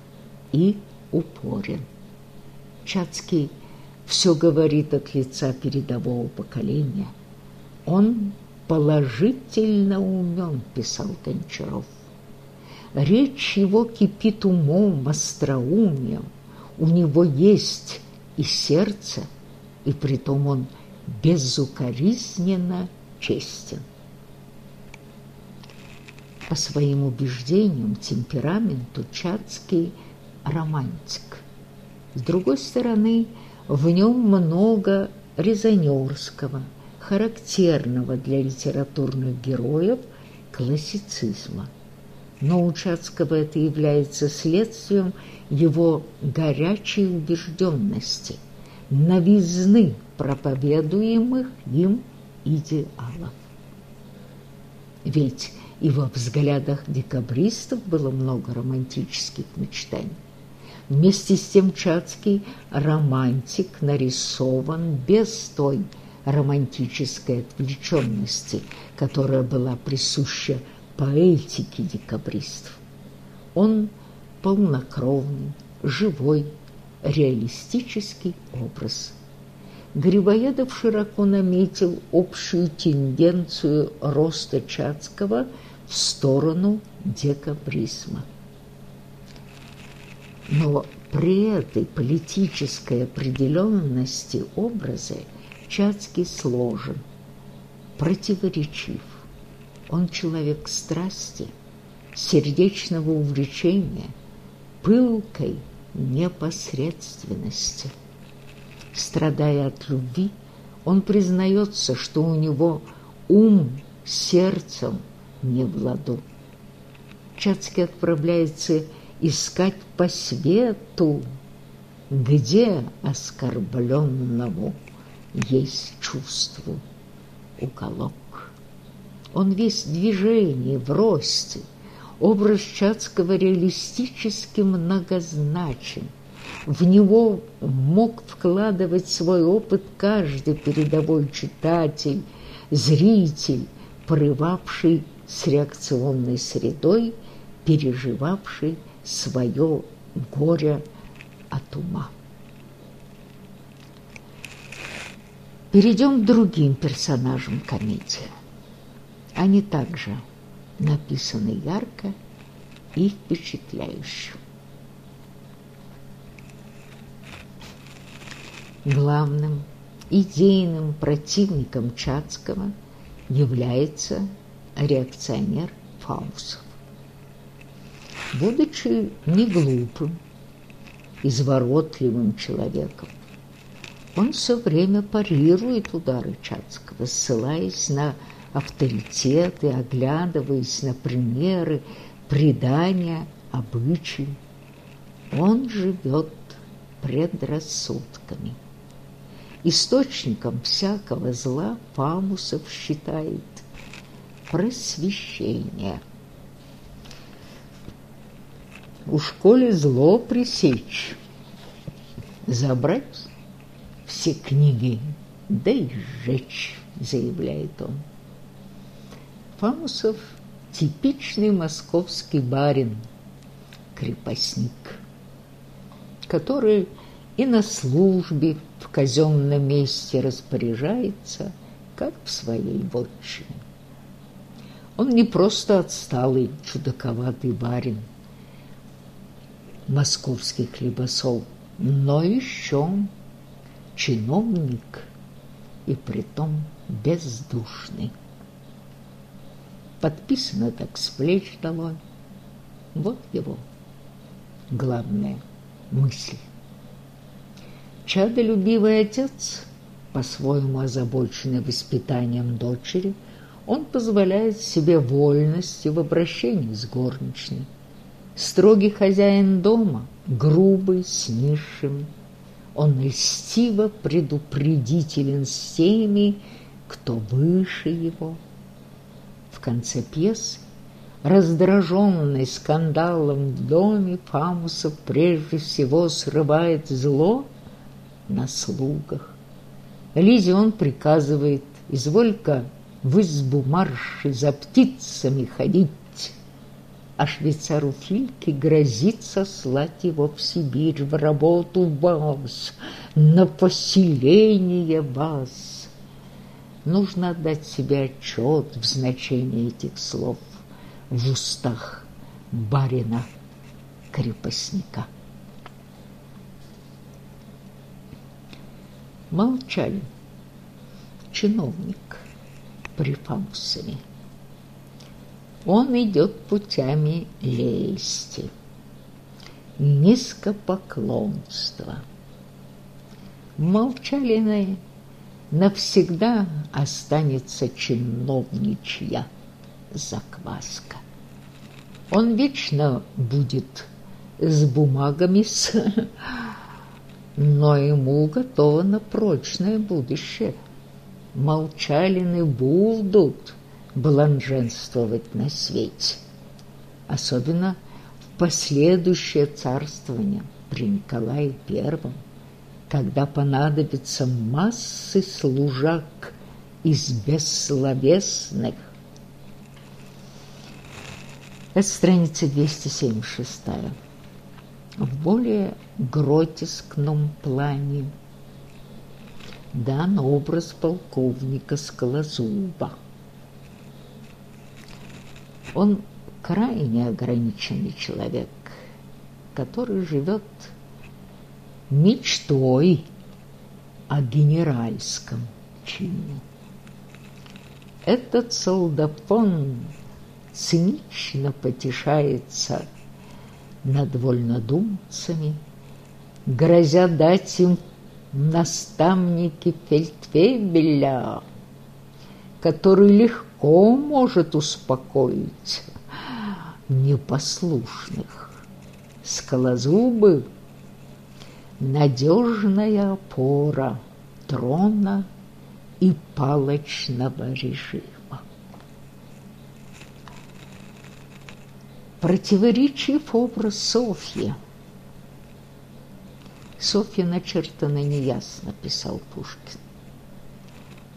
и упорен. Чацкий все говорит от лица передового поколения. Он положительно умен, писал Гончаров. Речь его кипит умом, остроумием. У него есть и сердце, и притом он безукоризненно честен по своим убеждениям, темпераменту Чацкий романтик. С другой стороны, в нем много резонерского, характерного для литературных героев классицизма. Но у Чацкого это является следствием его горячей убежденности, новизны проповедуемых им идеалов. Ведь и во взглядах декабристов было много романтических мечтаний. Вместе с тем Чацкий романтик нарисован без той романтической отвлеченности, которая была присуща поэтике декабристов. Он полнокровный, живой, реалистический образ – Грибоедов широко наметил общую тенденцию роста Чацкого в сторону декабризма. Но при этой политической определенности образа Чацкий сложен, противоречив. Он человек страсти, сердечного увлечения, пылкой непосредственности – страдая от любви, он признается, что у него ум сердцем не в ладу. Чацкий отправляется искать по свету, где оскорбленному есть чувство уголок. Он весь движение в росте, образ Чацкого реалистически многозначен – в него мог вкладывать свой опыт каждый передовой читатель, зритель, порывавший с реакционной средой, переживавший свое горе от ума. Перейдем к другим персонажам комедии. Они также написаны ярко и впечатляюще. Главным идейным противником Чацкого является реакционер Фаусов. Будучи неглупым, изворотливым человеком, он все время парирует удары Чацкого, ссылаясь на авторитеты, оглядываясь на примеры, предания, обычаи. Он живет предрассудками. Источником всякого зла Памусов считает просвещение. У школе зло пресечь, забрать все книги, да и сжечь, заявляет он. Фамусов – типичный московский барин, крепостник, который и на службе в казенном месте распоряжается, как в своей вотчине. Он не просто отсталый, чудаковатый барин московский хлебосол, но еще чиновник и притом бездушный. Подписано так с плеч долой. Вот его главная мысль. Чадолюбивый отец, по-своему озабоченный воспитанием дочери, он позволяет себе вольности в обращении с горничной. Строгий хозяин дома, грубый, с низшим, он льстиво предупредителен с теми, кто выше его. В конце пьесы, раздраженный скандалом в доме, Фамусов прежде всего срывает зло на слугах. Лизе он приказывает, изволь-ка в избу марши за птицами ходить, а швейцару Фильке грозит сослать его в Сибирь в работу вас, на поселение вас. Нужно отдать себе отчет в значении этих слов в устах барина-крепостника. молчали. Чиновник при Фаусове. Он идет путями лести, низкопоклонства. Молчалиной навсегда останется чиновничья закваска. Он вечно будет с бумагами, с... но ему уготовано прочное будущее. Молчалины будут бланженствовать на свете, особенно в последующее царствование при Николае Первом, когда понадобится массы служак из бессловесных. Это страница 276 в более гротескном плане дан образ полковника Скалозуба. Он крайне ограниченный человек, который живет мечтой о генеральском чине. Этот солдафон цинично потешается над вольнодумцами, грозя дать им наставники фельдфебеля, который легко может успокоить непослушных. Скалозубы – надежная опора трона и палочного режима. Противоречив образ Софьи. Софья начертана неясно, писал Пушкин.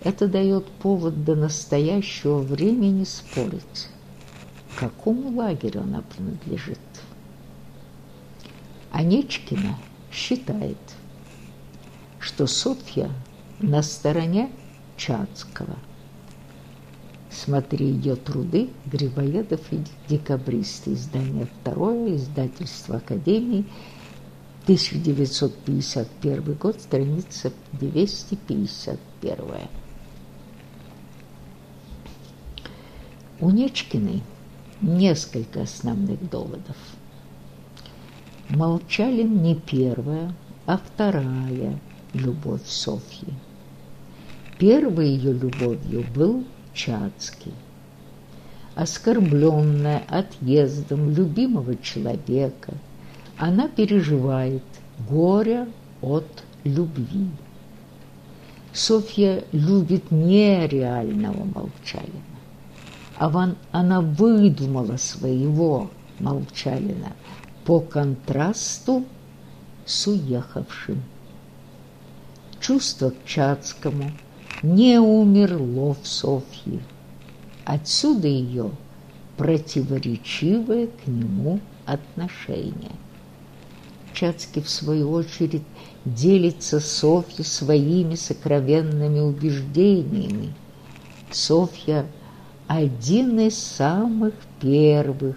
Это дает повод до настоящего времени спорить, к какому лагерю она принадлежит. Онечкина считает, что Софья на стороне Чацкого – Смотри ее труды Грибоедов и декабристы. Издание второе, издательство Академии, 1951 год, страница 251. У Нечкиной несколько основных доводов. Молчалин не первая, а вторая любовь Софьи. Первой ее любовью был Чацкий. Оскорбленная отъездом любимого человека, она переживает горе от любви. Софья любит не реального молчалина, а она выдумала своего молчалина по контрасту с уехавшим. Чувство к Чацкому – не умерло в Софье. Отсюда ее противоречивое к нему отношение. Чацкий, в свою очередь, делится Софьей своими сокровенными убеждениями. Софья – один из самых первых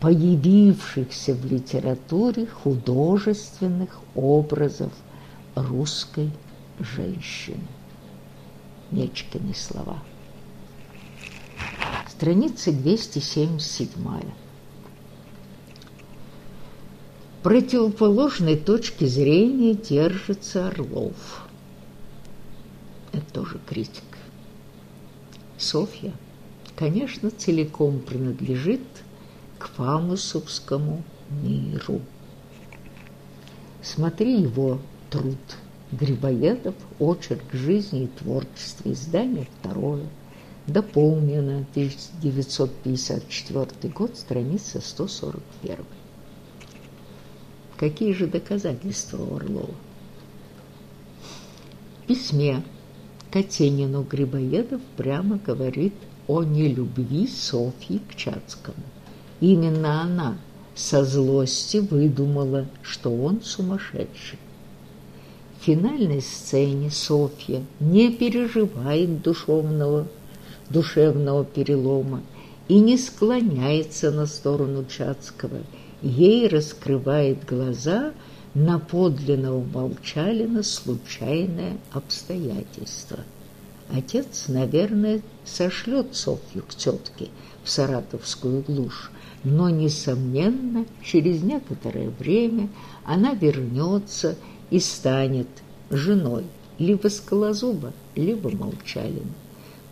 появившихся в литературе художественных образов русской женщины. Нечкины слова. Страница 277. Противоположной точки зрения держится Орлов. Это тоже критик. Софья, конечно, целиком принадлежит к фамусовскому миру. Смотри его труд Грибоедов «Очерк жизни и творчества», издание второе, дополнено 1954 год, страница 141. Какие же доказательства у Орлова? В письме Катенину Грибоедов прямо говорит о нелюбви Софьи к Чацкому. Именно она со злости выдумала, что он сумасшедший финальной сцене Софья не переживает душевного, душевного перелома и не склоняется на сторону Чацкого. Ей раскрывает глаза на подлинного молчалина случайное обстоятельство. Отец, наверное, сошлет Софью к тетке в саратовскую глушь, но, несомненно, через некоторое время она вернется и станет женой либо Скалозуба, либо Молчалина.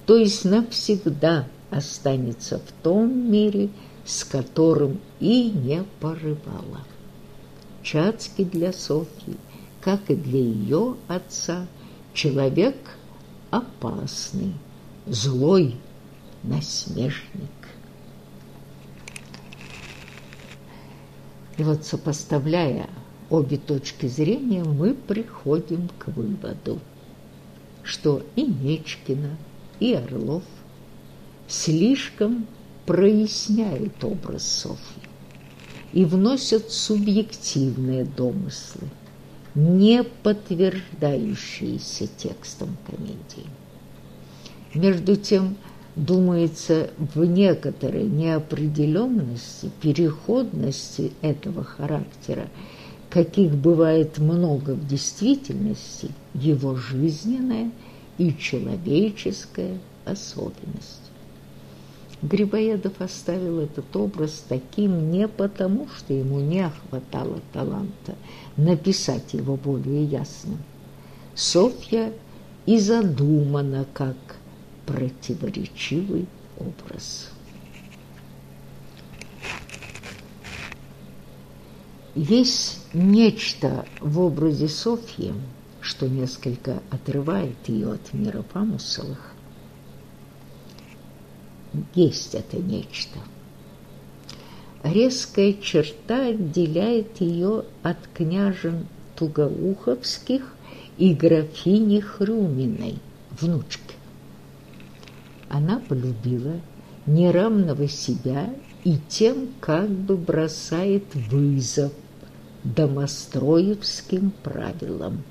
То есть навсегда останется в том мире, с которым и не порывала. Чацкий для Софьи, как и для ее отца, человек опасный, злой насмешник. И вот сопоставляя обе точки зрения, мы приходим к выводу, что и Мечкина, и Орлов слишком проясняют образ Софьи и вносят субъективные домыслы, не подтверждающиеся текстом комедии. Между тем, думается, в некоторой неопределенности, переходности этого характера, каких бывает много в действительности, его жизненная и человеческая особенность. Грибоедов оставил этот образ таким не потому, что ему не хватало таланта написать его более ясным. Софья и задумана как противоречивый образ. Есть нечто в образе Софьи, что несколько отрывает ее от мира помыслых. Есть это нечто. Резкая черта отделяет ее от княжен Тугоуховских и графини Хрюминой, внучки она полюбила неравного себя и тем как бы бросает вызов домостроевским правилам.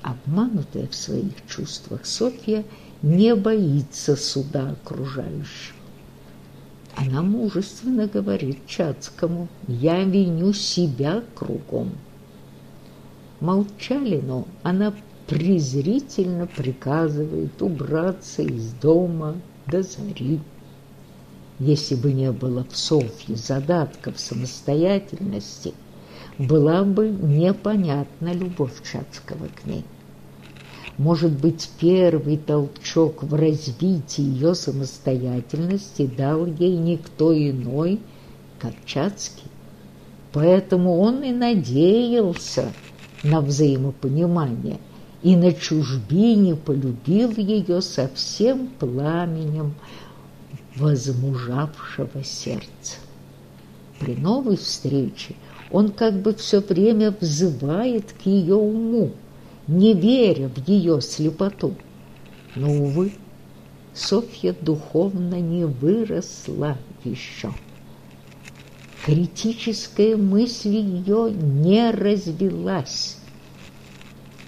Обманутая в своих чувствах Софья не боится суда окружающих. Она мужественно говорит Чацкому «Я виню себя кругом». Молчали, но она презрительно приказывает убраться из дома до зари. Если бы не было в Софье задатков самостоятельности, была бы непонятна любовь Чацкого к ней. Может быть, первый толчок в развитии ее самостоятельности дал ей никто иной, как Чацкий. Поэтому он и надеялся на взаимопонимание – и на чужбине полюбил ее со всем пламенем возмужавшего сердца. При новой встрече он как бы все время взывает к ее уму, не веря в ее слепоту. Но, увы, Софья духовно не выросла еще. Критическая мысль ее не развилась,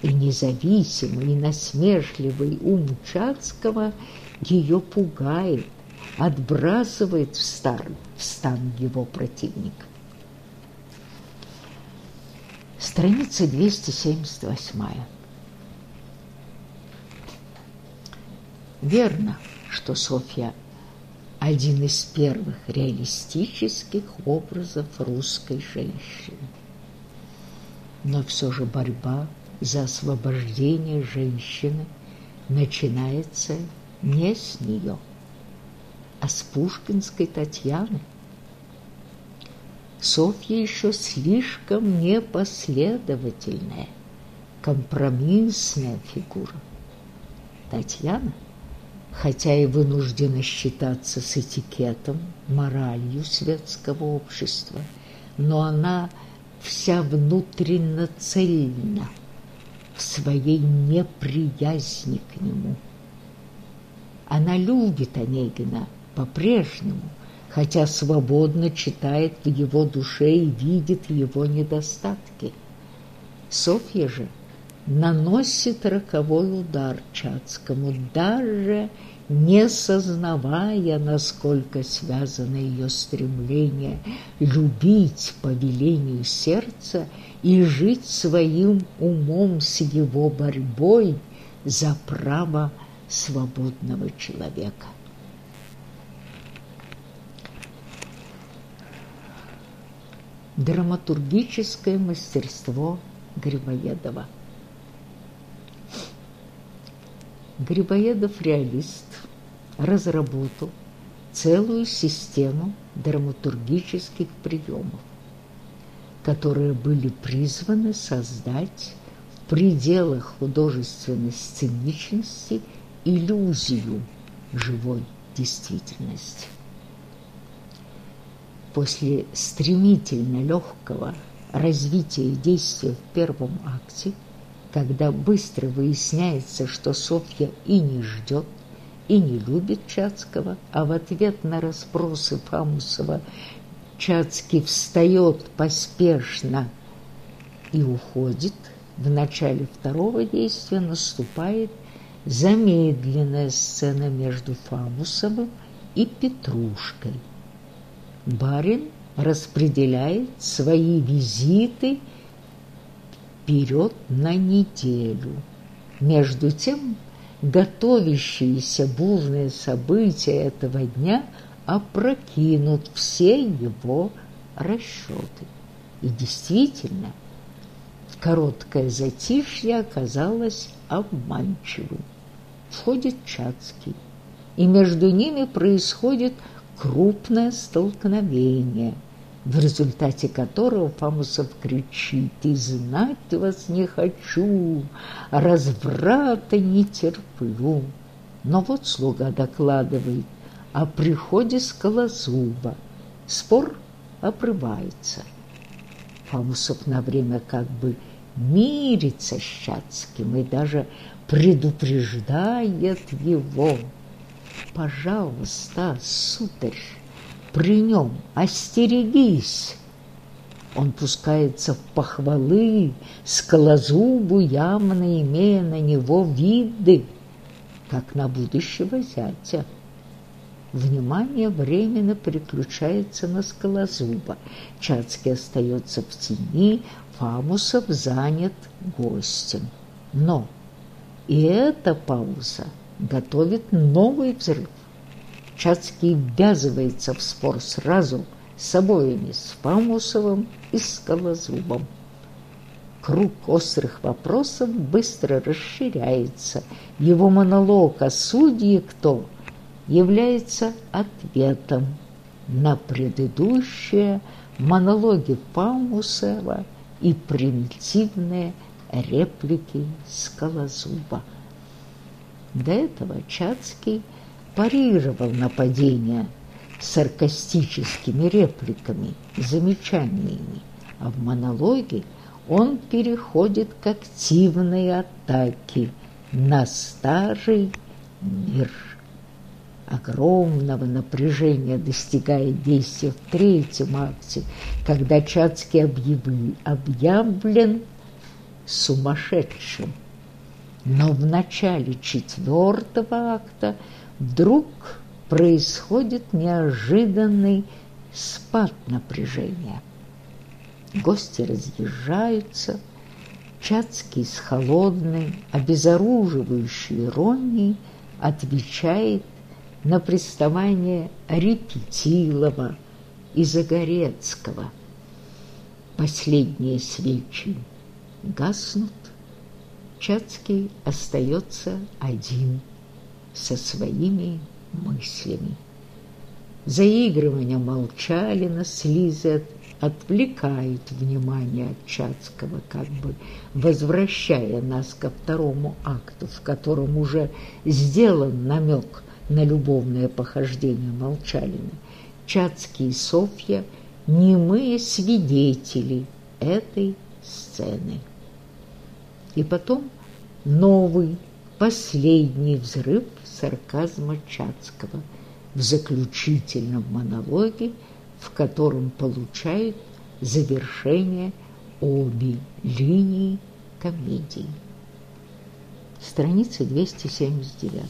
и независимый, и насмешливый ум Чацкого ее пугает, отбрасывает в, стар, в стан его противника. Страница 278. Верно, что Софья – один из первых реалистических образов русской женщины. Но все же борьба – за освобождение женщины начинается не с нее, а с пушкинской Татьяны. Софья еще слишком непоследовательная, компромиссная фигура. Татьяна, хотя и вынуждена считаться с этикетом, моралью светского общества, но она вся внутренно цельна – своей неприязни к нему. Она любит Онегина по-прежнему, хотя свободно читает в его душе и видит его недостатки. Софья же наносит роковой удар Чацкому, даже не сознавая, насколько связано ее стремление любить по велению сердца и жить своим умом с его борьбой за право свободного человека. Драматургическое мастерство Грибоедова Грибоедов реалист, разработал целую систему драматургических приемов, которые были призваны создать в пределах художественной сценичности иллюзию живой действительности. После стремительно легкого развития действия в первом акте, когда быстро выясняется, что Софья и не ждет, и не любит Чацкого, а в ответ на расспросы Фамусова Чацкий встает поспешно и уходит, в начале второго действия наступает замедленная сцена между Фамусовым и Петрушкой. Барин распределяет свои визиты вперед на неделю. Между тем, готовящиеся бурные события этого дня опрокинут все его расчеты. И действительно, короткое затишье оказалось обманчивым. Входит Чацкий, и между ними происходит крупное столкновение, в результате которого Фамусов кричит «И знать вас не хочу, разврата не терплю». Но вот слуга докладывает о приходе скалозуба. Спор обрывается. Фамусов на время как бы мирится с Шацким и даже предупреждает его – пожалуйста, сударь, при нем остерегись. Он пускается в похвалы, скалозубу явно имея на него виды, как на будущего зятя. Внимание временно переключается на скалозуба. Чацкий остается в тени, Фамусов занят гостем. Но и эта пауза – готовит новый взрыв. Чацкий ввязывается в спор сразу с обоими, с Фамусовым и с Скалозубом. Круг острых вопросов быстро расширяется. Его монолог о судье «Кто?» является ответом на предыдущие монологи Фамусова и примитивные реплики Скалозуба. До этого Чацкий парировал нападение саркастическими репликами, замечаниями, а в монологе он переходит к активной атаке на старый мир. Огромного напряжения достигает действия в третьем акте, когда Чацкий объявлен сумасшедшим. Но в начале четвертого акта вдруг происходит неожиданный спад напряжения. Гости разъезжаются, Чацкий с холодной, обезоруживающей иронией отвечает на приставание Репетилова и Загорецкого. Последние свечи гаснут, Чацкий остается один со своими мыслями. Заигрывания Молчалина с Лизой отвлекают внимание от Чацкого, как бы возвращая нас ко второму акту, в котором уже сделан намек на любовное похождение Молчалина. Чацкий и Софья – немые свидетели этой сцены. И потом новый, последний взрыв сарказма Чацкого в заключительном монологе, в котором получают завершение обе линии комедии. Страница 279.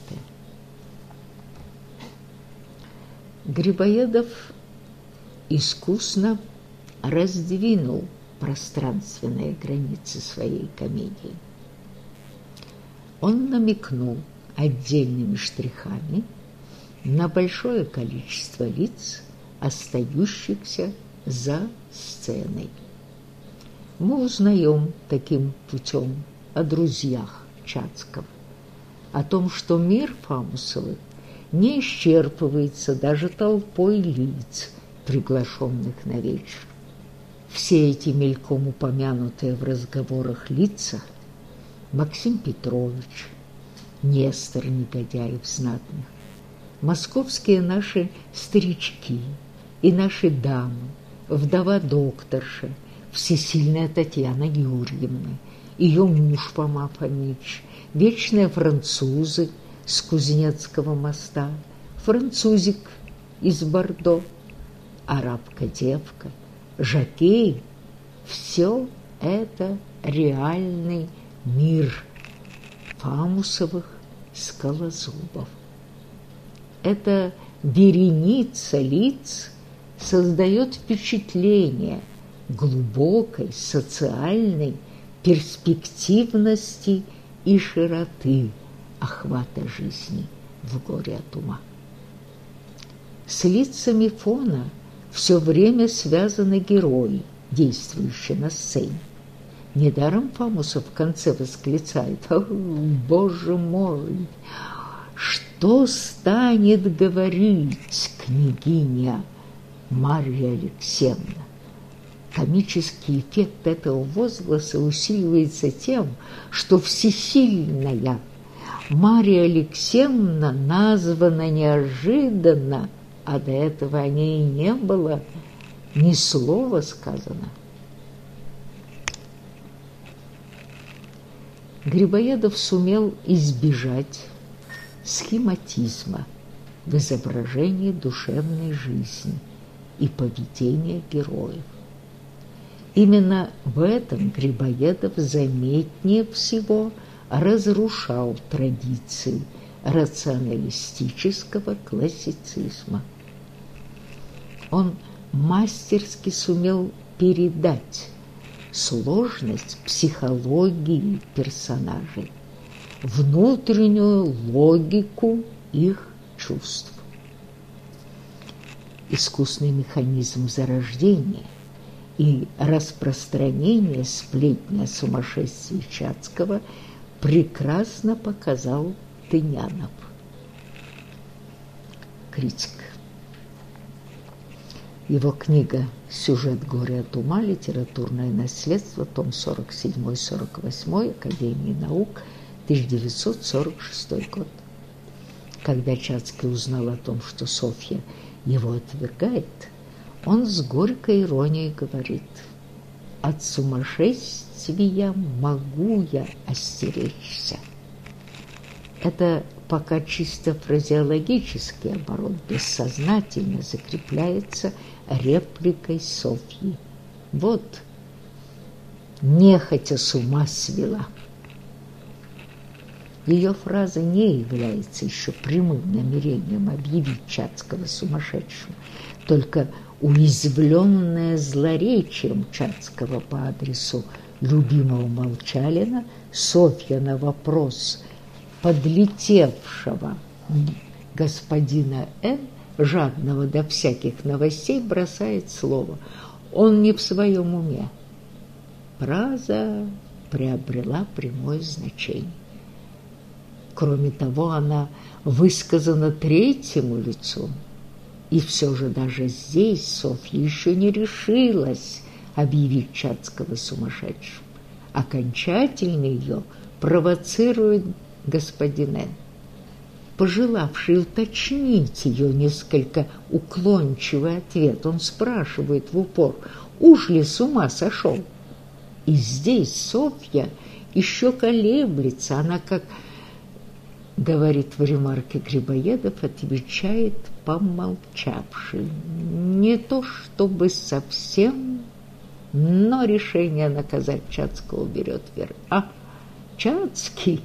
Грибоедов искусно раздвинул пространственные границы своей комедии. Он намекнул отдельными штрихами на большое количество лиц, остающихся за сценой. Мы узнаем таким путем о друзьях Чацкого, о том, что мир Фамусовых не исчерпывается даже толпой лиц, приглашенных на вечер. Все эти мельком упомянутые в разговорах лица Максим Петрович, Нестор Негодяев знатных, московские наши старички и наши дамы, вдова докторша, всесильная Татьяна Юрьевна, ее муж Фома Фомич, вечные французы с Кузнецкого моста, французик из Бордо, арабка-девка, жакей – все это реальный мир фамусовых скалозубов. Это вереница лиц создает впечатление глубокой социальной перспективности и широты охвата жизни в горе от ума. С лицами фона все время связаны герои, действующие на сцене. Недаром Фамусов в конце восклицает «О, Боже мой! Что станет говорить княгиня Марья Алексеевна?» Комический эффект этого возгласа усиливается тем, что всесильная Мария Алексеевна названа неожиданно, а до этого о ней не было ни слова сказано. Грибоедов сумел избежать схематизма в изображении душевной жизни и поведения героев. Именно в этом Грибоедов заметнее всего разрушал традиции рационалистического классицизма. Он мастерски сумел передать сложность психологии персонажей, внутреннюю логику их чувств. Искусный механизм зарождения – и распространение сплетни о сумасшествии Чацкого прекрасно показал Тынянов. Критик. Его книга «Сюжет горя от ума. Литературное наследство», том 47-48, Академии наук, 1946 год. Когда Чацкий узнал о том, что Софья его отвергает, он с горькой иронией говорит, «От сумасшествия могу я остеречься». Это пока чисто фразеологический оборот бессознательно закрепляется репликой Софьи. Вот, нехотя с ума свела. Ее фраза не является еще прямым намерением объявить Чацкого сумасшедшим, только уязвленная злоречием Чацкого по адресу любимого Молчалина, Софья на вопрос подлетевшего господина Н, жадного до всяких новостей, бросает слово. Он не в своем уме. Фраза приобрела прямое значение. Кроме того, она высказана третьему лицу – и все же даже здесь Софья еще не решилась объявить Чацкого сумасшедшим. Окончательно ее провоцирует господин Н. Пожелавший уточнить ее несколько уклончивый ответ, он спрашивает в упор, уж ли с ума сошел? И здесь Софья еще колеблется, она как говорит в ремарке Грибоедов, отвечает помолчавший. Не то чтобы совсем, но решение наказать Чацкого берет вверх. А, Чацкий,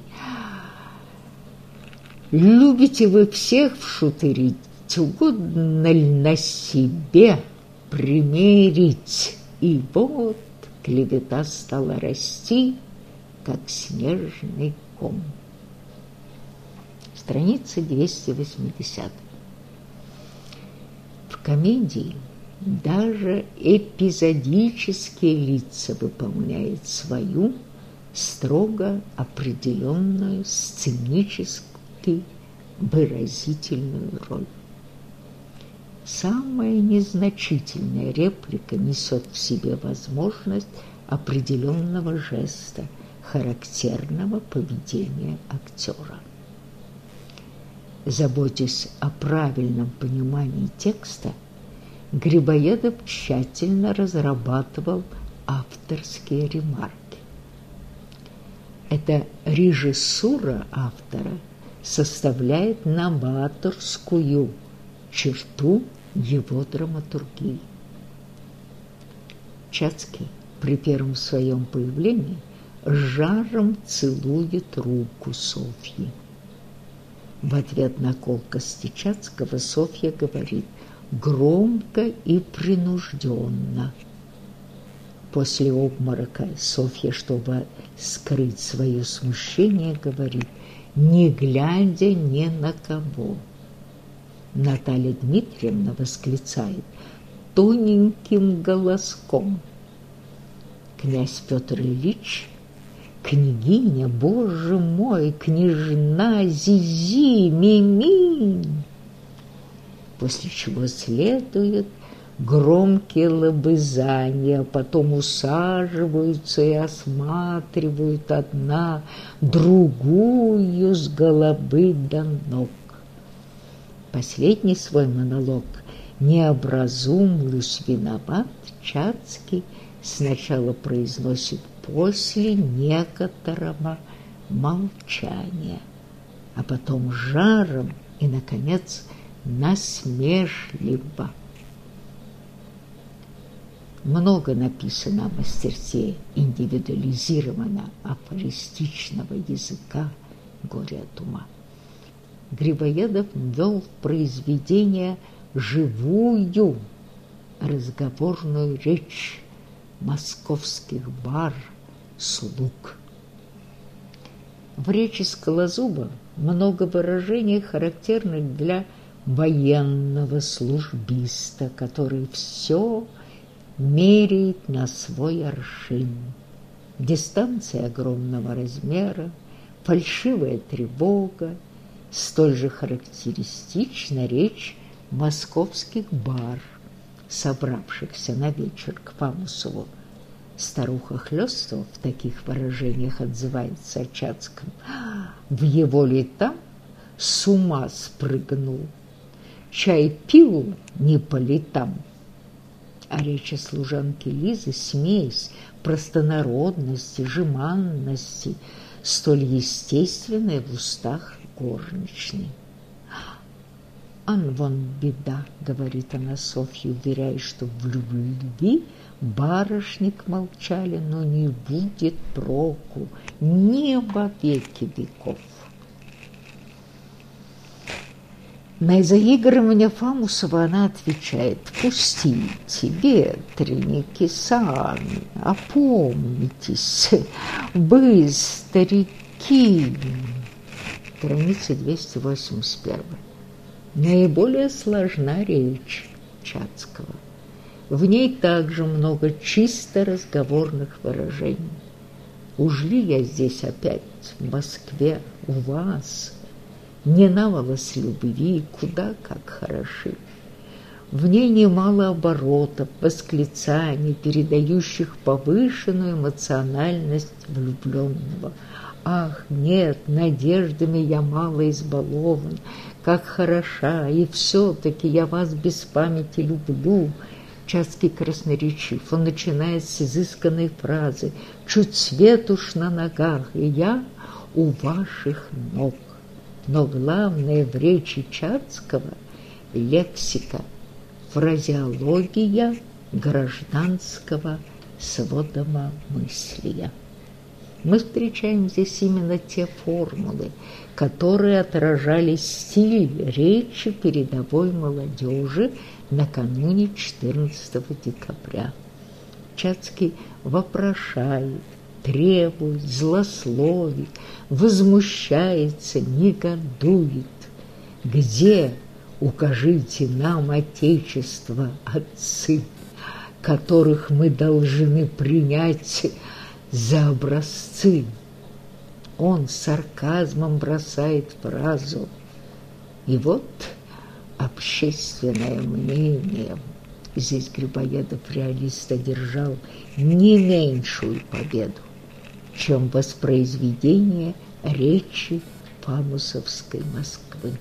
любите вы всех вшутырить, угодно ли на себе примерить? И вот клевета стала расти, как снежный ком страница 280. В комедии даже эпизодические лица выполняют свою строго определенную сценически выразительную роль. Самая незначительная реплика несет в себе возможность определенного жеста, характерного поведения актера. Заботясь о правильном понимании текста, Грибоедов тщательно разрабатывал авторские ремарки. Эта режиссура автора составляет новаторскую черту его драматургии. Чацкий при первом своем появлении жаром целует руку Софьи. В ответ на колкости Чацкого Софья говорит громко и принужденно. После обморока Софья, чтобы скрыть свое смущение, говорит, не глядя ни на кого. Наталья Дмитриевна восклицает тоненьким голоском. Князь Петр Ильич Княгиня, боже мой, княжна Зизи, Миминь. После чего следует громкие лобызания, потом усаживаются и осматривают одна другую с головы до ног. Последний свой монолог «Необразумлюсь виноват» Чацкий сначала произносит после некоторого молчания, а потом жаром и, наконец, насмешливо. Много написано о мастерстве индивидуализированного афористичного языка «Горе от ума». Грибоедов ввел в произведение живую разговорную речь московских бар – слуг. В речи Скалозуба много выражений, характерных для военного службиста, который все меряет на свой аршин. Дистанция огромного размера, фальшивая тревога, столь же характеристична речь московских бар, собравшихся на вечер к Фамусову Старуха Хлёстова в таких выражениях отзывается о Чацком. В его летам с ума спрыгнул, чай пил не по летам. А речь о служанке Лизы – смесь простонародности, жеманности, столь естественная в устах горничной. «Ан вон беда», — говорит она Софье, уверяя, что в любви барышник молчали, но не будет проку ни во веки веков. На заигрывание Фамусова она отвечает «Пустите, ветреники, сами, опомнитесь, вы, старики». Страница 281. Наиболее сложна речь Чацкого. В ней также много чисто разговорных выражений. Уж ли я здесь опять, в Москве, у вас? Не навалась любви, куда как хороши. В ней немало оборотов, восклицаний, передающих повышенную эмоциональность влюбленного. Ах, нет, надеждами я мало избалован, как хороша, и все-таки я вас без памяти люблю, Чацкий красноречив. Он начинает с изысканной фразы «Чуть свет уж на ногах, и я у ваших ног». Но главное в речи Чацкого – лексика, фразеология гражданского сводомомыслия. Мы встречаем здесь именно те формулы, которые отражали стиль речи передовой молодежи накануне 14 декабря. Чацкий вопрошает, требует, злословит, возмущается, негодует. Где, укажите нам, Отечество, отцы, которых мы должны принять за образцы? Он сарказмом бросает фразу И вот общественное мнение, здесь Грибоедов реалист одержал не меньшую победу, чем воспроизведение речи Фамусовской Москвы.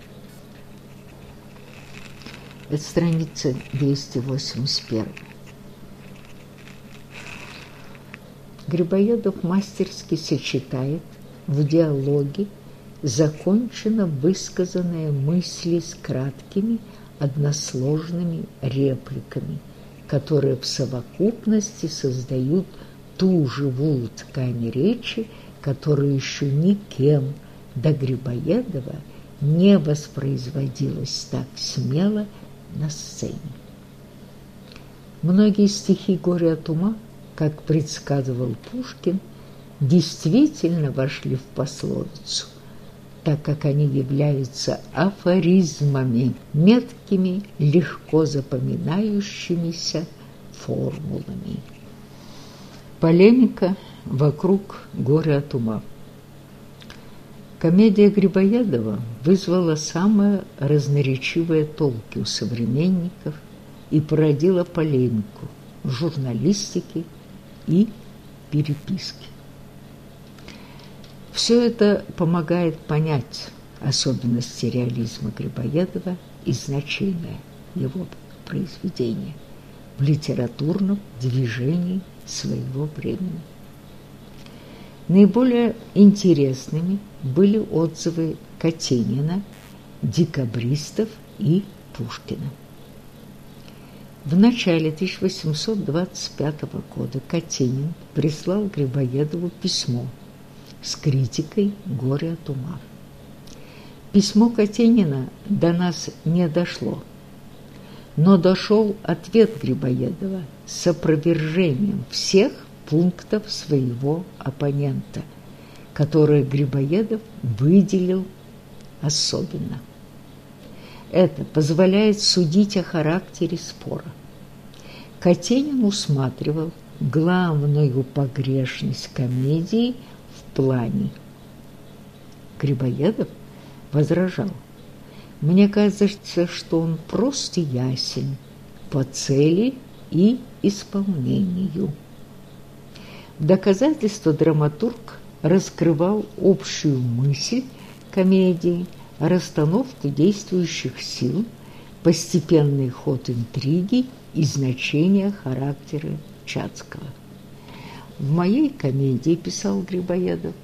Это страница 281. Грибоедов мастерски сочетает в диалоге закончено высказанные мысли с краткими односложными репликами, которые в совокупности создают ту живую ткань речи, которую еще никем до Грибоедова не воспроизводилась так смело на сцене. Многие стихи «Горе от ума», как предсказывал Пушкин, действительно вошли в пословицу, так как они являются афоризмами, меткими, легко запоминающимися формулами. Полемика вокруг горя от ума. Комедия Грибоедова вызвала самые разноречивые толки у современников и породила полемику в журналистике и переписке. Все это помогает понять особенности реализма Грибоедова и значение его произведения в литературном движении своего времени. Наиболее интересными были отзывы Катенина, декабристов и Пушкина. В начале 1825 года Катенин прислал Грибоедову письмо – с критикой «Горе от ума». Письмо Катенина до нас не дошло, но дошел ответ Грибоедова с опровержением всех пунктов своего оппонента, которые Грибоедов выделил особенно. Это позволяет судить о характере спора. Катенин усматривал главную погрешность комедии – плане. Грибоедов возражал. Мне кажется, что он просто ясен по цели и исполнению. В доказательство драматург раскрывал общую мысль комедии, расстановку действующих сил, постепенный ход интриги и значение характера Чацкого. В моей комедии, писал Грибоедов,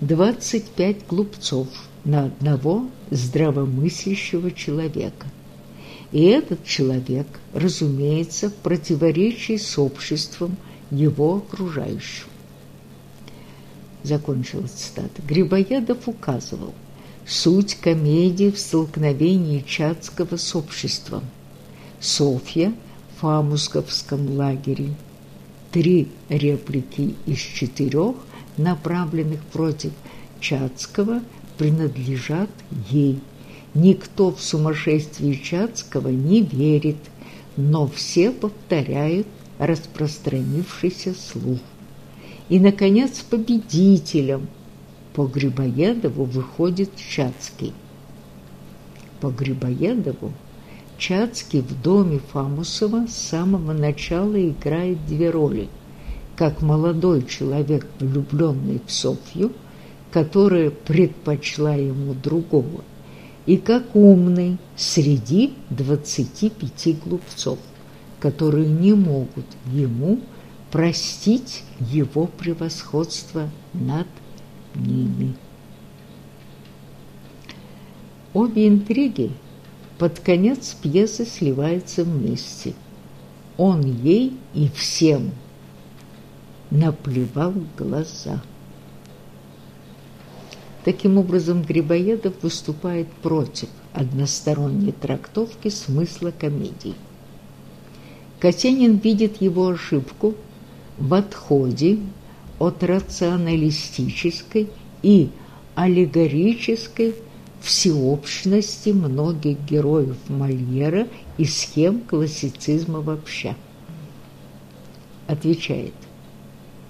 25 глупцов на одного здравомыслящего человека. И этот человек, разумеется, в противоречии с обществом его окружающим. Закончила цитата. Грибоедов указывал, суть комедии в столкновении Чацкого с обществом. Софья в Фамусковском лагере – три реплики из четырех, направленных против Чацкого, принадлежат ей. Никто в сумасшествие Чацкого не верит, но все повторяют распространившийся слух. И, наконец, победителем по Грибоедову выходит Чацкий. По Грибоедову Чацкий в доме Фамусова с самого начала играет две роли. Как молодой человек, влюбленный в Софью, которая предпочла ему другого, и как умный среди 25 глупцов, которые не могут ему простить его превосходство над ними. Обе интриги под конец пьесы сливаются вместе. Он ей и всем наплевал в глаза. Таким образом, Грибоедов выступает против односторонней трактовки смысла комедии. Катенин видит его ошибку в отходе от рационалистической и аллегорической всеобщности многих героев Мольера и схем классицизма вообще. Отвечает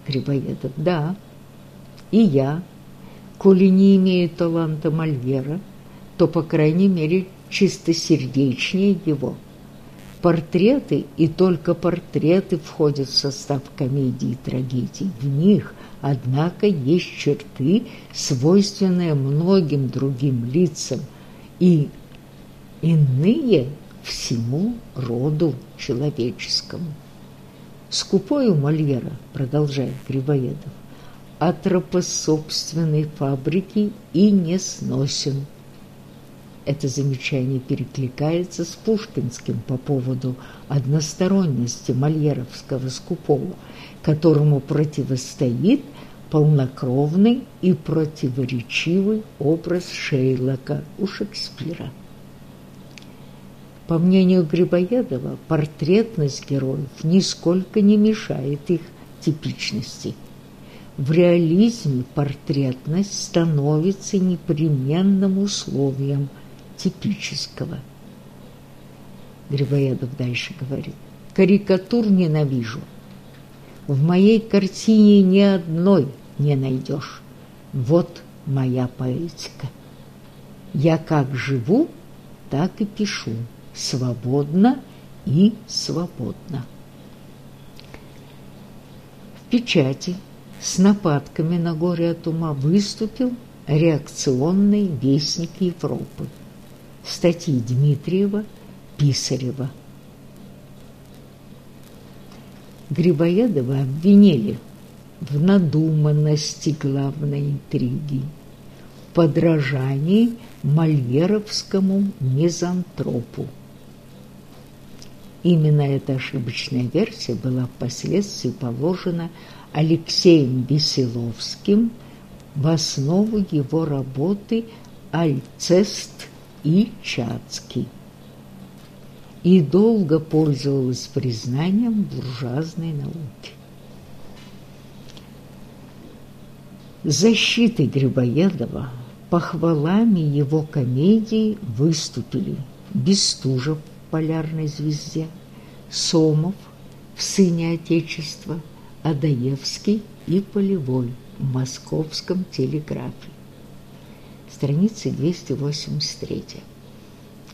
Грибоедов, да, и я, коли не имею таланта Мольера, то, по крайней мере, чистосердечнее его. Портреты и только портреты входят в состав комедии и трагедии. В них, однако, есть черты, свойственные многим другим лицам, и иные всему роду человеческому. Скупой у Мольера, продолжает Грибоедов, собственной фабрики и не сносен. Это замечание перекликается с Пушкинским по поводу односторонности мольеровского скупого, которому противостоит полнокровный и противоречивый образ Шейлока у Шекспира. По мнению Грибоедова, портретность героев нисколько не мешает их типичности – в реализме портретность становится непременным условием типического. Грибоедов дальше говорит. Карикатур ненавижу. В моей картине ни одной не найдешь. Вот моя поэтика. Я как живу, так и пишу. Свободно и свободно. В печати с нападками на горе от ума выступил реакционный вестник Европы. Статьи Дмитриева, Писарева. Грибоедова обвинили в надуманности главной интриги, в подражании мольеровскому мизантропу. Именно эта ошибочная версия была впоследствии положена Алексеем Веселовским в основу его работы «Альцест и Чацкий» и долго пользовалась признанием буржуазной науки. Защитой Грибоедова похвалами его комедии выступили Бестужев в «Полярной звезде», Сомов в «Сыне Отечества», Адаевский и Полевой в московском телеграфе. Страница 283.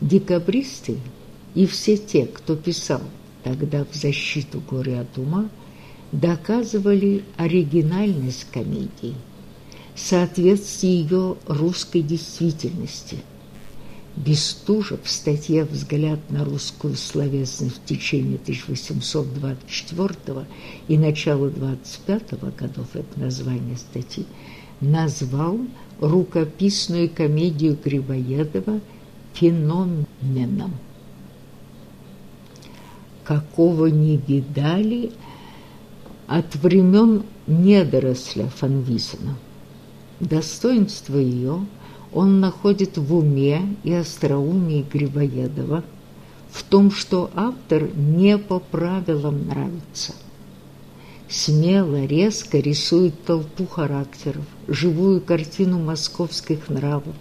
Декабристы и все те, кто писал тогда в защиту горя от ума, доказывали оригинальность комедии, соответствие ее русской действительности – Бестужев в статье «Взгляд на русскую словесность в течение 1824 и начала 25 годов» это название статьи, назвал рукописную комедию Грибоедова феноменом. Какого не видали от времен недоросля Фанвизена. Достоинство ее – он находит в уме и остроумии Грибоедова в том, что автор не по правилам нравится. Смело, резко рисует толпу характеров, живую картину московских нравов,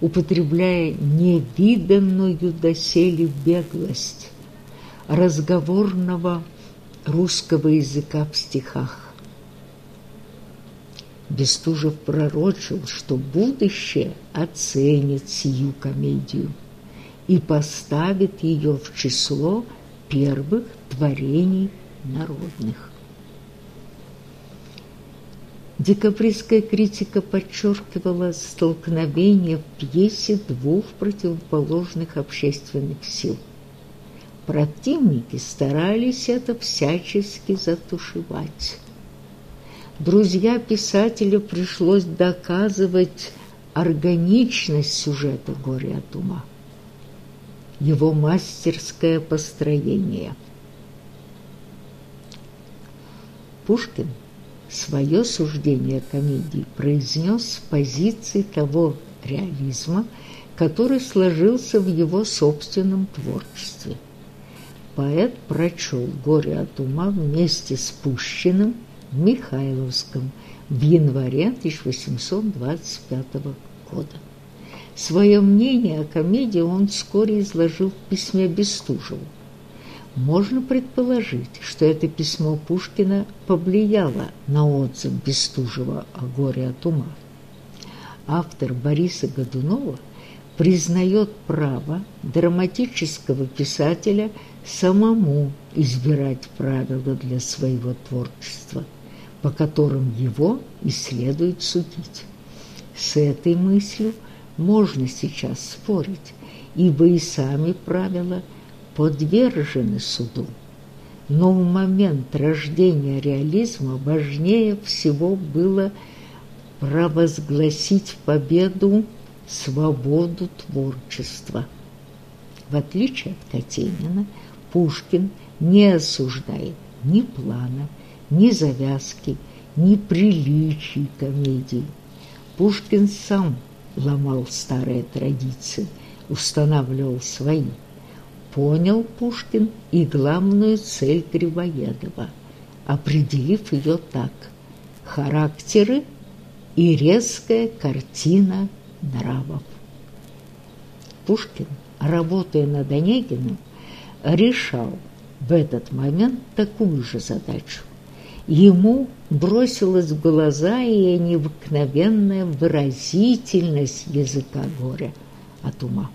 употребляя невиданную доселе беглость разговорного русского языка в стихах Бестужев пророчил, что будущее оценит сию комедию и поставит ее в число первых творений народных. Декабристская критика подчеркивала столкновение в пьесе двух противоположных общественных сил. Противники старались это всячески затушевать друзья писателя пришлось доказывать органичность сюжета «Горе от ума», его мастерское построение. Пушкин свое суждение комедии произнес с позиции того реализма, который сложился в его собственном творчестве. Поэт прочел «Горе от ума» вместе с Пущиным – Михайловском в январе 1825 года. Свое мнение о комедии он вскоре изложил в письме Бестужеву. Можно предположить, что это письмо Пушкина повлияло на отзыв Бестужева о горе от ума. Автор Бориса Годунова признает право драматического писателя самому избирать правила для своего творчества, по которым его и следует судить. С этой мыслью можно сейчас спорить, ибо и сами правила подвержены суду. Но в момент рождения реализма важнее всего было провозгласить победу свободу творчества. В отличие от Катенина, Пушкин не осуждает ни плана, ни завязки, ни приличий комедии. Пушкин сам ломал старые традиции, устанавливал свои. Понял Пушкин и главную цель Грибоедова, определив ее так – характеры и резкая картина нравов. Пушкин, работая над Онегиным, решал в этот момент такую же задачу. Ему бросилась в глаза и необыкновенная выразительность языка горя от ума.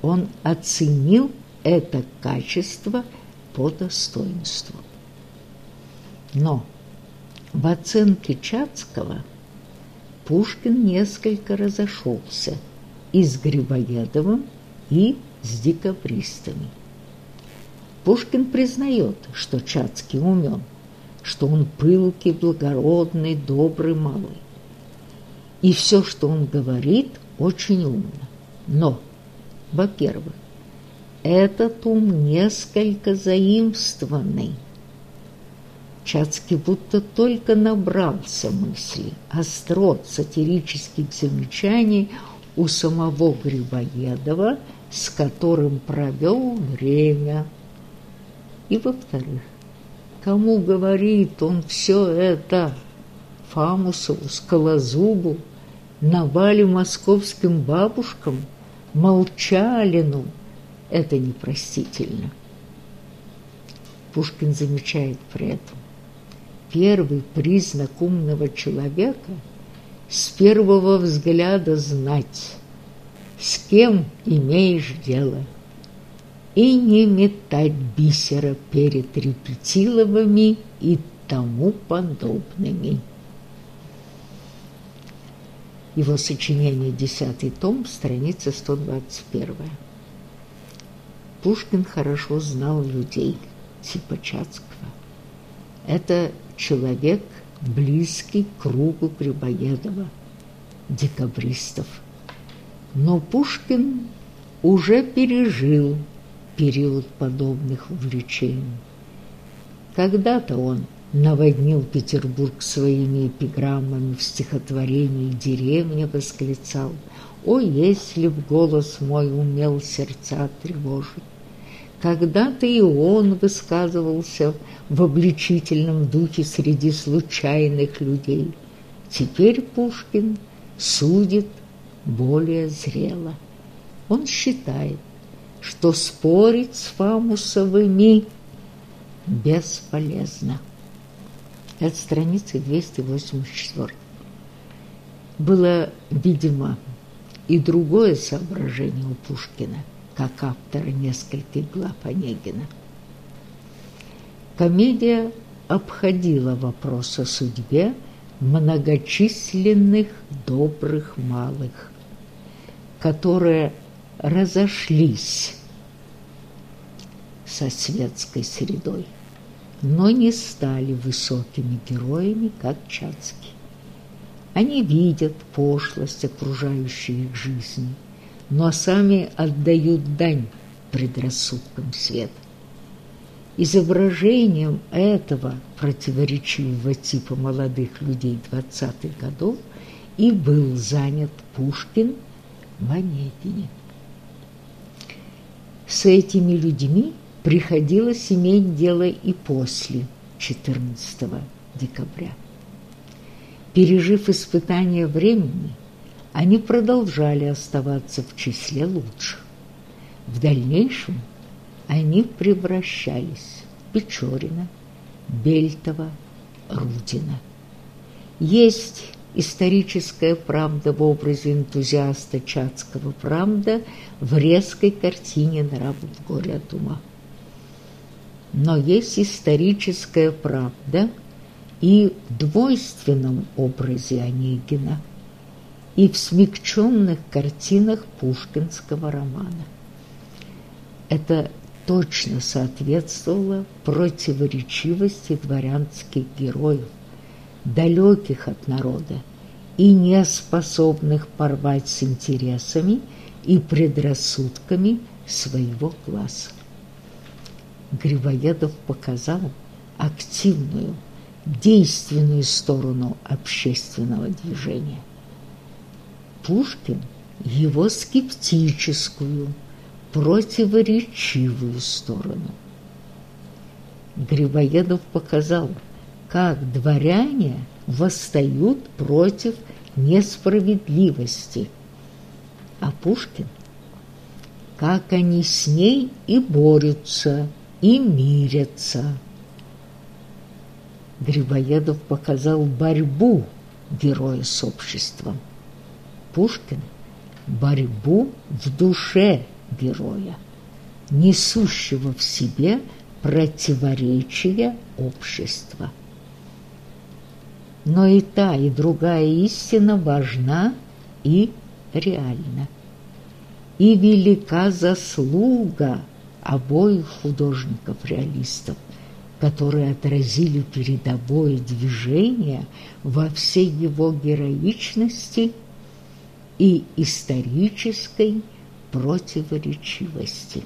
Он оценил это качество по достоинству. Но в оценке Чацкого Пушкин несколько разошелся и с Грибоедовым, и с декабристами. Пушкин признает, что Чацкий умен, что он пылкий, благородный, добрый малый. И все, что он говорит, очень умно. Но, во-первых, этот ум несколько заимствованный. Чацкий будто только набрался мыслей, острот сатирических замечаний у самого Грибоедова, с которым провел время – и во-вторых, кому говорит он все это? Фамусову, Скалозубу, Навале московским бабушкам, Молчалину. Это непростительно. Пушкин замечает при этом. Первый признак умного человека – с первого взгляда знать, с кем имеешь дело – и не метать бисера перед репетиловыми и тому подобными. Его сочинение «Десятый том», страница 121. Пушкин хорошо знал людей типа Чацкого. Это человек, близкий к кругу Грибоедова, декабристов. Но Пушкин уже пережил период подобных увлечений. Когда-то он наводнил Петербург своими эпиграммами в стихотворении «Деревня» восклицал «О, если б голос мой умел сердца тревожить!» Когда-то и он высказывался в обличительном духе среди случайных людей. Теперь Пушкин судит более зрело. Он считает, что спорить с Фамусовыми бесполезно. Это страница 284. Было, видимо, и другое соображение у Пушкина, как автора нескольких глав Онегина. Комедия обходила вопрос о судьбе многочисленных добрых малых, которые разошлись со светской средой, но не стали высокими героями, как Чацкий. Они видят пошлость окружающей их жизни, но сами отдают дань предрассудкам света. Изображением этого противоречивого типа молодых людей двадцатых годов и был занят Пушкин в Онегине. С этими людьми приходилось иметь дело и после 14 декабря. Пережив испытания времени, они продолжали оставаться в числе лучших. В дальнейшем они превращались в Печорина, Бельтова, Рудина. Есть историческая правда в образе энтузиаста Чацкого «Правда» в резкой картине «Нравов горе от ума». Но есть историческая правда и в двойственном образе Онегина, и в смягченных картинах пушкинского романа. Это точно соответствовало противоречивости дворянских героев, далеких от народа и не способных порвать с интересами и предрассудками своего класса. Грибоедов показал активную, действенную сторону общественного движения. Пушкин – его скептическую, противоречивую сторону. Грибоедов показал – как дворяне восстают против несправедливости. А Пушкин, как они с ней и борются, и мирятся. Грибоедов показал борьбу героя с обществом. Пушкин – борьбу в душе героя, несущего в себе противоречия общества но и та, и другая истина важна и реальна. И велика заслуга обоих художников-реалистов, которые отразили передовое движение во всей его героичности и исторической противоречивости.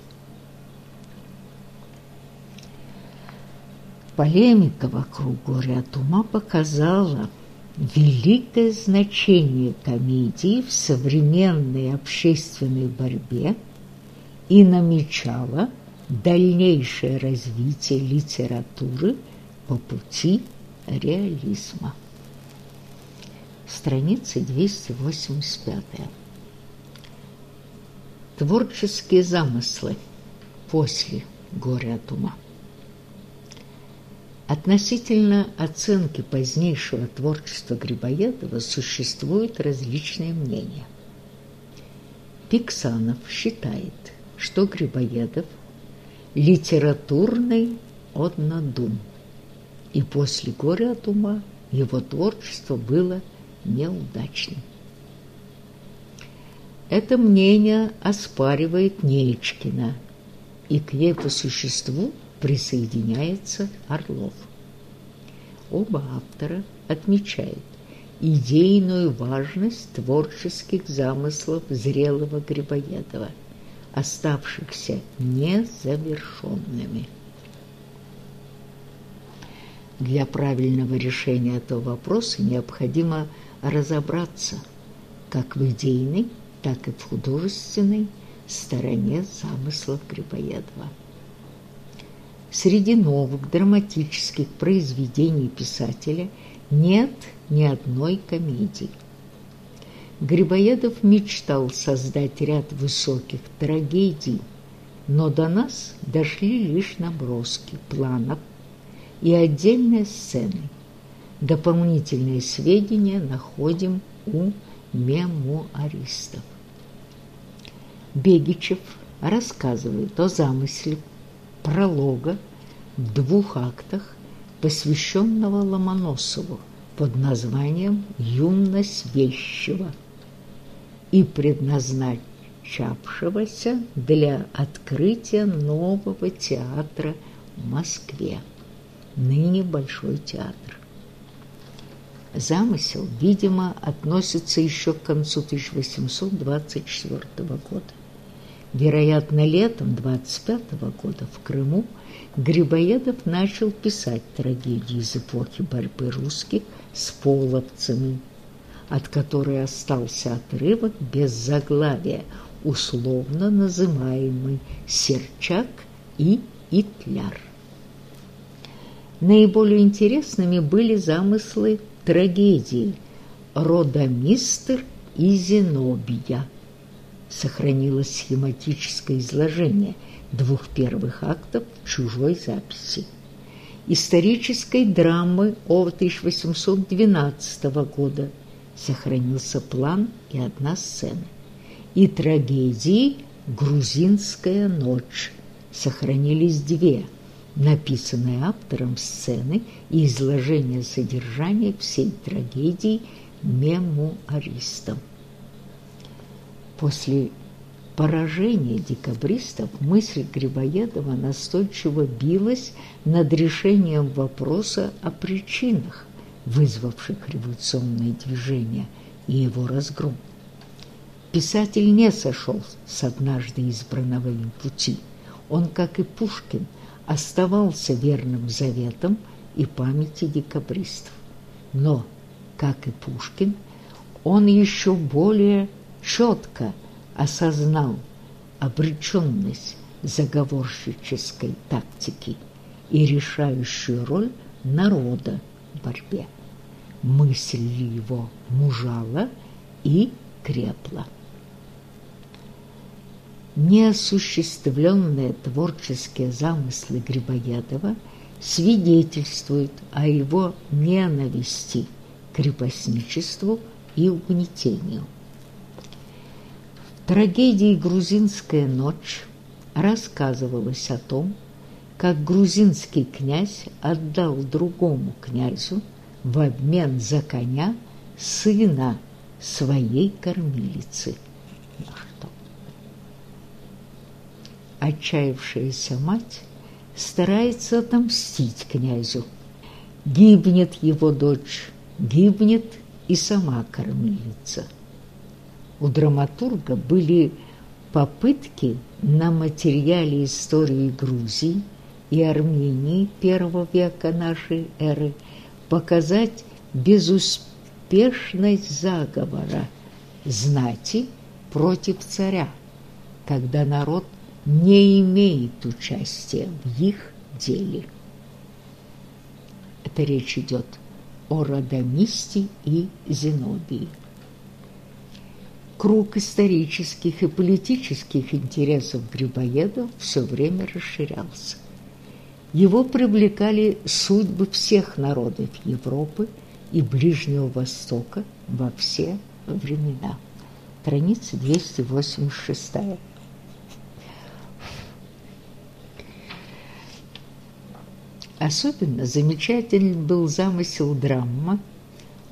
Полемика вокруг горя от ума показала великое значение комедии в современной общественной борьбе и намечала дальнейшее развитие литературы по пути реализма. Страница 285. Творческие замыслы после горя от ума. Относительно оценки позднейшего творчества Грибоедова существуют различные мнения. Пиксанов считает, что Грибоедов – литературный однодум, и после «Горя от ума» его творчество было неудачным. Это мнение оспаривает Нечкина, и к ей по существу – присоединяется Орлов. Оба автора отмечают идейную важность творческих замыслов зрелого Грибоедова, оставшихся незавершенными. Для правильного решения этого вопроса необходимо разобраться как в идейной, так и в художественной стороне замыслов Грибоедова. Среди новых драматических произведений писателя нет ни одной комедии. Грибоедов мечтал создать ряд высоких трагедий, но до нас дошли лишь наброски планов и отдельные сцены. Дополнительные сведения находим у мемуаристов. Бегичев рассказывает о замысле пролога в двух актах, посвященного Ломоносову под названием «Юность вещего» и предназначавшегося для открытия нового театра в Москве, ныне Большой театр. Замысел, видимо, относится еще к концу 1824 года. Вероятно, летом 25 -го года в Крыму Грибоедов начал писать трагедии из эпохи борьбы русских с половцами, от которой остался отрывок без заглавия, условно называемый «Серчак» и «Итляр». Наиболее интересными были замыслы трагедии «Родомистр» и «Зенобия», сохранилось схематическое изложение двух первых актов чужой записи. Исторической драмы о 1812 года сохранился план и одна сцена. И трагедии «Грузинская ночь» сохранились две, написанные автором сцены и изложение содержания всей трагедии мемуаристом. После поражения декабристов мысль Грибоедова настойчиво билась над решением вопроса о причинах, вызвавших революционное движение и его разгром. Писатель не сошел с однажды избранного им пути. Он, как и Пушкин, оставался верным заветам и памяти декабристов. Но, как и Пушкин, он еще более четко осознал обреченность заговорщической тактики и решающую роль народа в борьбе мысль его мужала и крепла. Неосуществленные творческие замыслы Грибоедова свидетельствуют о его ненависти к крепостничеству и угнетению. Трагедии «Грузинская ночь» рассказывалось о том, как грузинский князь отдал другому князю в обмен за коня сына своей кормилицы. Отчаявшаяся мать старается отомстить князю. Гибнет его дочь, гибнет и сама кормилица. У драматурга были попытки на материале истории Грузии и Армении первого века нашей эры – показать безуспешность заговора знати против царя, когда народ не имеет участия в их деле. Это речь идет о Радамисте и Зенобии. Круг исторических и политических интересов Грибоедов все время расширялся. Его привлекали судьбы всех народов Европы и Ближнего Востока во все времена. Страница 286. Особенно замечательный был замысел драма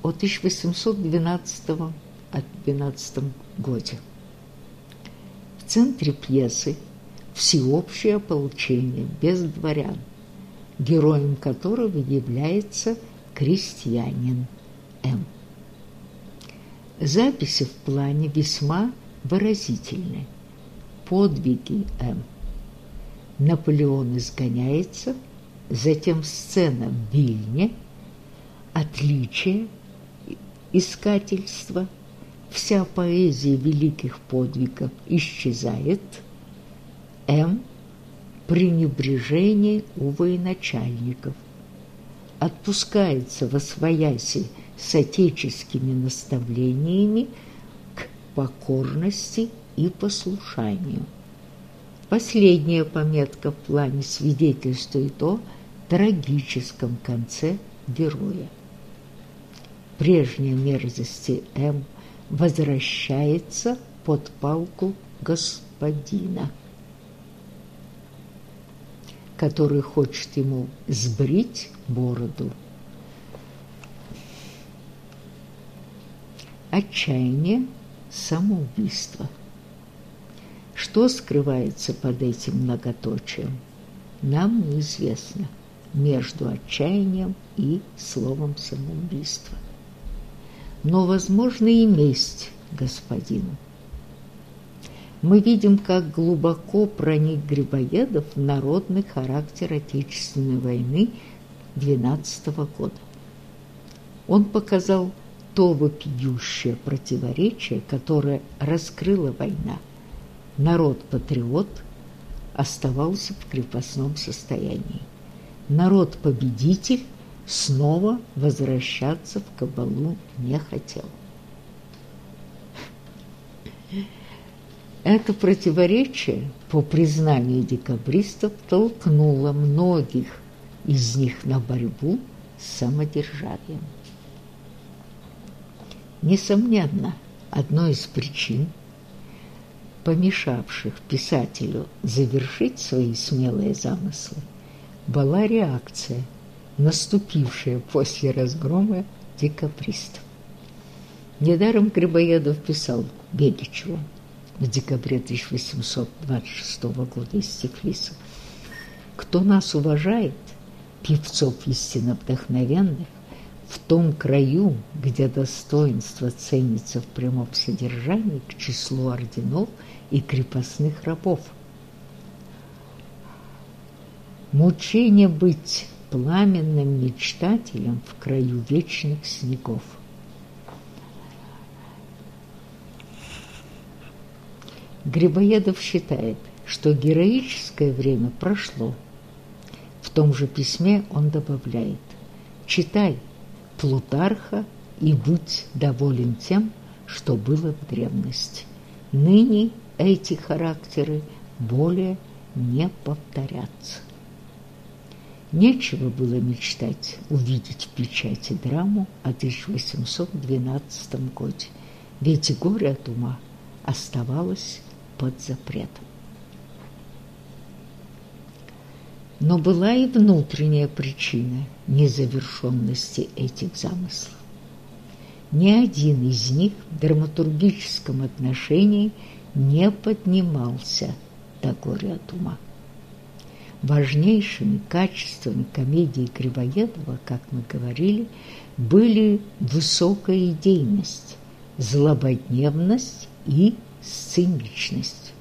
о 1812 12 годе. В центре пьесы всеобщее ополчение без дворян, героем которого является крестьянин М. Записи в плане весьма выразительны. Подвиги М. Наполеон изгоняется, затем сцена в Вильне, отличие, искательство, вся поэзия великих подвигов исчезает – М. Пренебрежение у военачальников. Отпускается во свояси с отеческими наставлениями к покорности и послушанию. Последняя пометка в плане свидетельствует о трагическом конце героя. Прежняя мерзости М возвращается под палку господина который хочет ему сбрить бороду. Отчаяние, самоубийство. Что скрывается под этим многоточием, нам неизвестно между отчаянием и словом самоубийства. Но возможно и месть господину мы видим, как глубоко проник Грибоедов в народный характер Отечественной войны 12 года. Он показал то вопиющее противоречие, которое раскрыла война. Народ-патриот оставался в крепостном состоянии. Народ-победитель снова возвращаться в кабалу не хотел. Это противоречие, по признанию декабристов, толкнуло многих из них на борьбу с самодержавием. Несомненно, одной из причин, помешавших писателю завершить свои смелые замыслы, была реакция, наступившая после разгрома декабристов. Недаром Грибоедов писал Беличеву в декабре 1826 года из Тифлиса. «Кто нас уважает, певцов истинно вдохновенных, в том краю, где достоинство ценится в прямом содержании к числу орденов и крепостных рабов. Мучение быть пламенным мечтателем в краю вечных снегов. Грибоедов считает, что героическое время прошло. В том же письме он добавляет «Читай Плутарха и будь доволен тем, что было в древности. Ныне эти характеры более не повторятся». Нечего было мечтать увидеть в печати драму о 1812 годе, ведь горе от ума оставалось под запретом. Но была и внутренняя причина незавершенности этих замыслов. Ни один из них в драматургическом отношении не поднимался до горя от ума. Важнейшими качествами комедии Грибоедова, как мы говорили, были высокая идейность, злободневность и сценичность.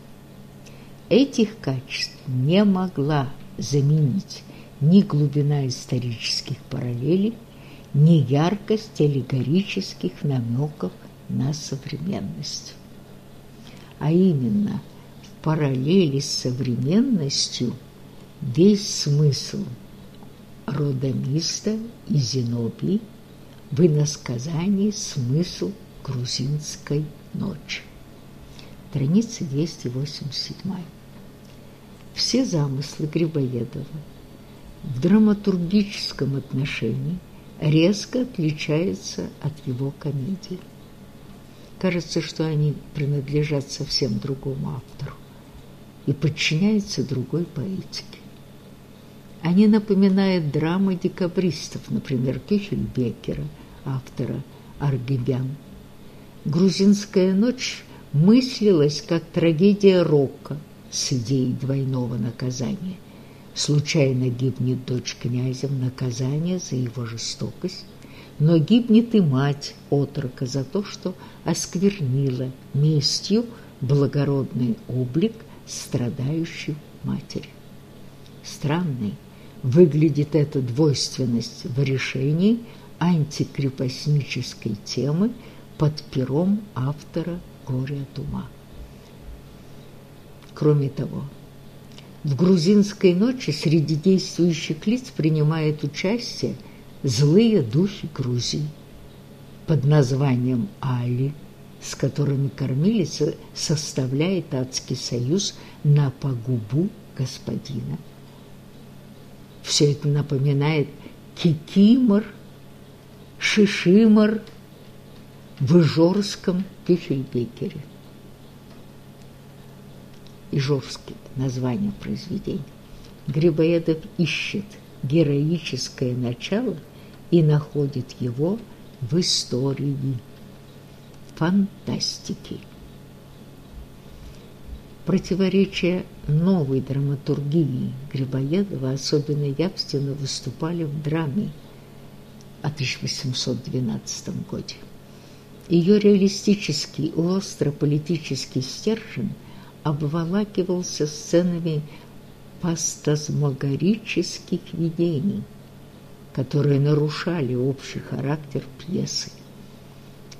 Этих качеств не могла заменить ни глубина исторических параллелей, ни яркость аллегорических намеков на современность. А именно, в параллели с современностью весь смысл Родомиста и Зенобии в иносказании смысл грузинской ночи страница 287. Все замыслы Грибоедова в драматургическом отношении резко отличаются от его комедии. Кажется, что они принадлежат совсем другому автору и подчиняются другой поэтике. Они напоминают драмы декабристов, например, Кюхельбекера, автора «Аргибян». «Грузинская ночь» мыслилась как трагедия Рока с идеей двойного наказания. Случайно гибнет дочь князя в наказание за его жестокость, но гибнет и мать отрока за то, что осквернила местью благородный облик страдающей матери. Странной выглядит эта двойственность в решении антикрепостнической темы под пером автора горе от ума. Кроме того, в грузинской ночи среди действующих лиц принимают участие злые духи Грузии под названием Али, с которыми кормилица составляет адский союз на погубу господина. Все это напоминает Кикимор, Шишимор в Ижорском Кюхельбекере. Ижорское название произведения. Грибоедов ищет героическое начало и находит его в истории фантастики. Противоречия новой драматургии Грибоедова особенно явственно выступали в драме о 1812 году. Ее реалистический остро-политический стержень обволакивался сценами пастазмогорических видений, которые нарушали общий характер пьесы.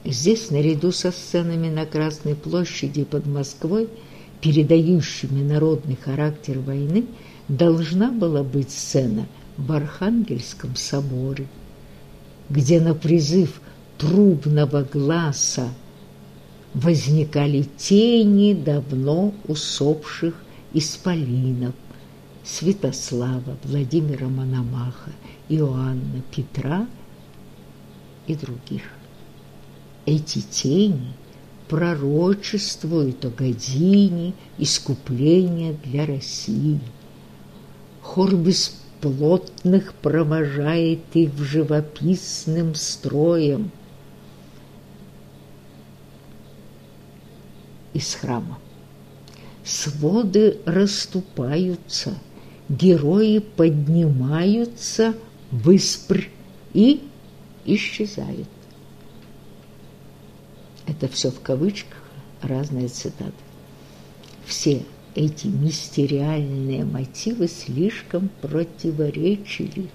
Здесь, наряду со сценами на Красной площади под Москвой, передающими народный характер войны, должна была быть сцена в Архангельском соборе, где на призыв трубного глаза возникали тени давно усопших исполинов Святослава, Владимира Мономаха, Иоанна Петра и других. эти тени пророчествуют о године искупления для России. Хор бесплотных провожает их в живописным строем из храма. Своды расступаются, герои поднимаются выспрь и исчезают. Это все в кавычках, разные цитаты. Все эти мистериальные мотивы слишком противоречили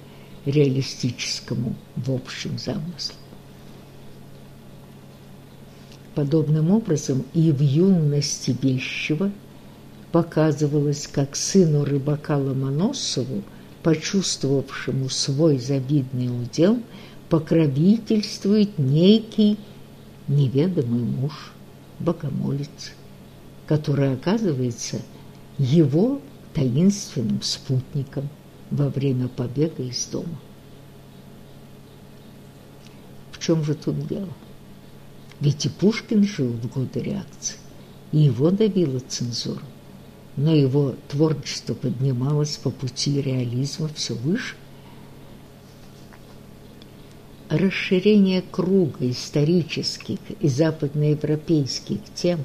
реалистическому в общем замыслу. Подобным образом и в юности Вещева показывалось, как сыну рыбака Ломоносову, почувствовавшему свой завидный удел, покровительствует некий неведомый муж, богомолец, который оказывается его таинственным спутником во время побега из дома. В чем же тут дело? Ведь и Пушкин жил в годы реакции, и его давила цензура, но его творчество поднималось по пути реализма все выше. Расширение круга исторических и западноевропейских тем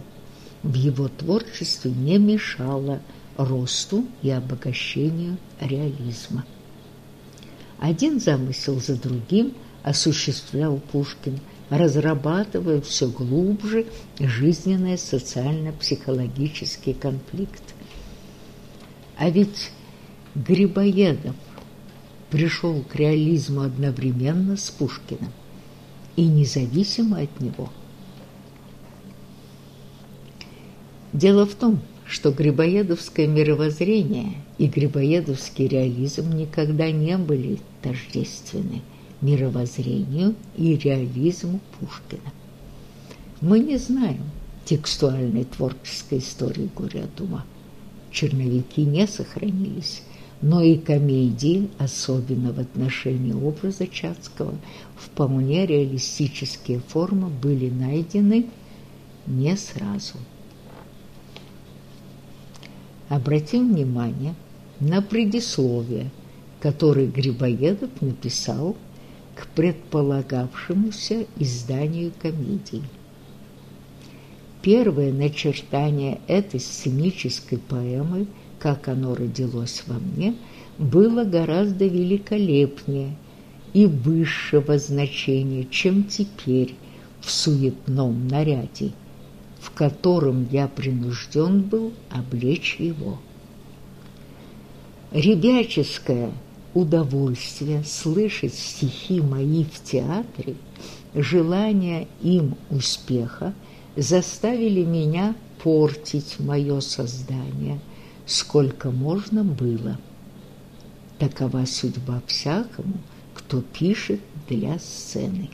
в его творчестве не мешало росту и обогащению реализма. Один замысел за другим осуществлял Пушкин – разрабатывая все глубже жизненные социально-психологические конфликты. А ведь Грибоедов пришел к реализму одновременно с Пушкиным и независимо от него. Дело в том, что грибоедовское мировоззрение и грибоедовский реализм никогда не были тождественны – мировоззрению и реализму Пушкина. Мы не знаем текстуальной творческой истории горя от ума. Черновики не сохранились, но и комедии, особенно в отношении образа Чацкого, вполне реалистические формы были найдены не сразу. Обратим внимание на предисловие, которое Грибоедов написал к предполагавшемуся изданию комедии. Первое начертание этой сценической поэмы, как оно родилось во мне, было гораздо великолепнее и высшего значения, чем теперь в суетном наряде, в котором я принужден был облечь его. Ребяческое – удовольствие слышать стихи мои в театре, желание им успеха заставили меня портить мое создание, сколько можно было. Такова судьба всякому, кто пишет для сцены.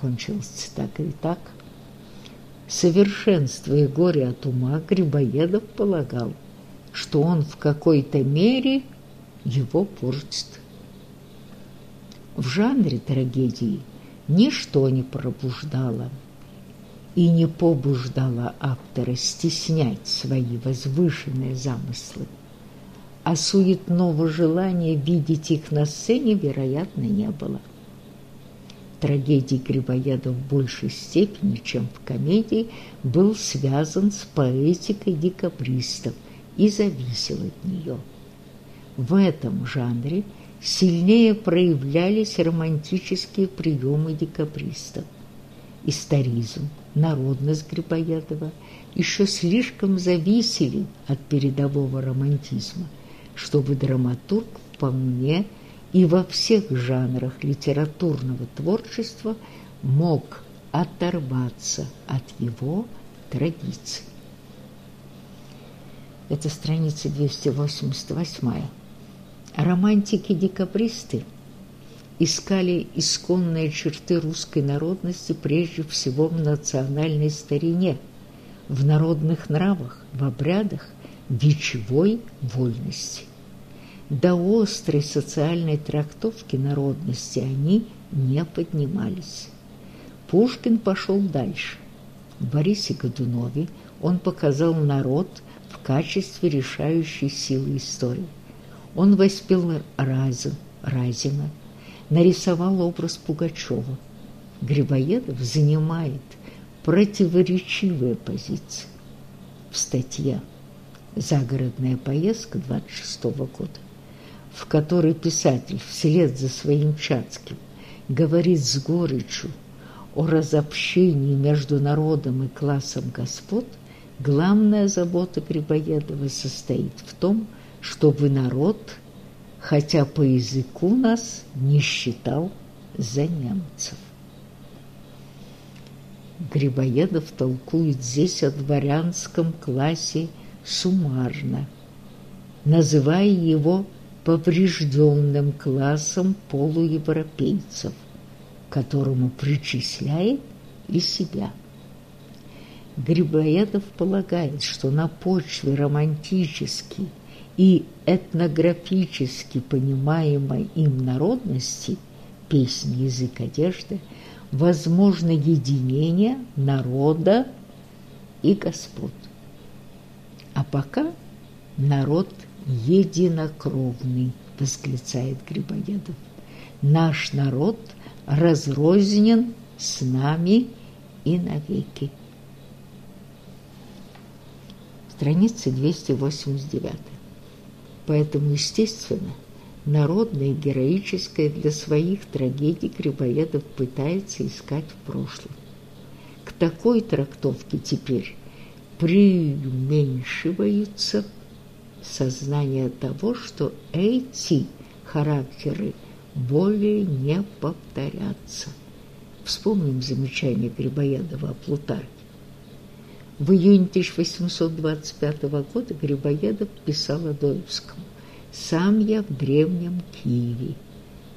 Кончилась цитата и так. Совершенствуя горе от ума, Грибоедов полагал, что он в какой-то мере – его портит. В жанре трагедии ничто не пробуждало и не побуждало автора стеснять свои возвышенные замыслы, а суетного желания видеть их на сцене, вероятно, не было. Трагедий Грибоеда в большей степени, чем в комедии, был связан с поэтикой декабристов и зависел от нее – в этом жанре сильнее проявлялись романтические приемы декабристов. Историзм, народность Грибоедова еще слишком зависели от передового романтизма, чтобы драматург вполне и во всех жанрах литературного творчества мог оторваться от его традиций. Это страница 288 Романтики-декабристы искали исконные черты русской народности прежде всего в национальной старине, в народных нравах, в обрядах, вечевой вольности. До острой социальной трактовки народности они не поднимались. Пушкин пошел дальше. В Борисе Годунове он показал народ в качестве решающей силы истории. Он воспел Разин, Разина, нарисовал образ Пугачева. Грибоедов занимает противоречивые позиции в статье «Загородная поездка» 26 года, в которой писатель вслед за своим Чацким говорит с горечью о разобщении между народом и классом господ, главная забота Грибоедова состоит в том, чтобы народ, хотя по языку нас не считал за немцев. Грибоедов толкует здесь о дворянском классе суммарно, называя его поврежденным классом полуевропейцев, которому причисляет и себя. Грибоедов полагает, что на почве романтически и этнографически понимаемой им народности песни, язык, одежда – возможно единение народа и господ. А пока народ единокровный, восклицает Грибоедов. Наш народ разрознен с нами и навеки. Страница 289. Поэтому, естественно, народное, героическое для своих трагедий Грибоедов пытается искать в прошлом. К такой трактовке теперь приуменьшиваются сознание того, что эти характеры более не повторятся. Вспомним замечание Грибоедова о Плутарке. В июне 1825 года Грибоедов писал о Доевском. Сам я в древнем Киеве,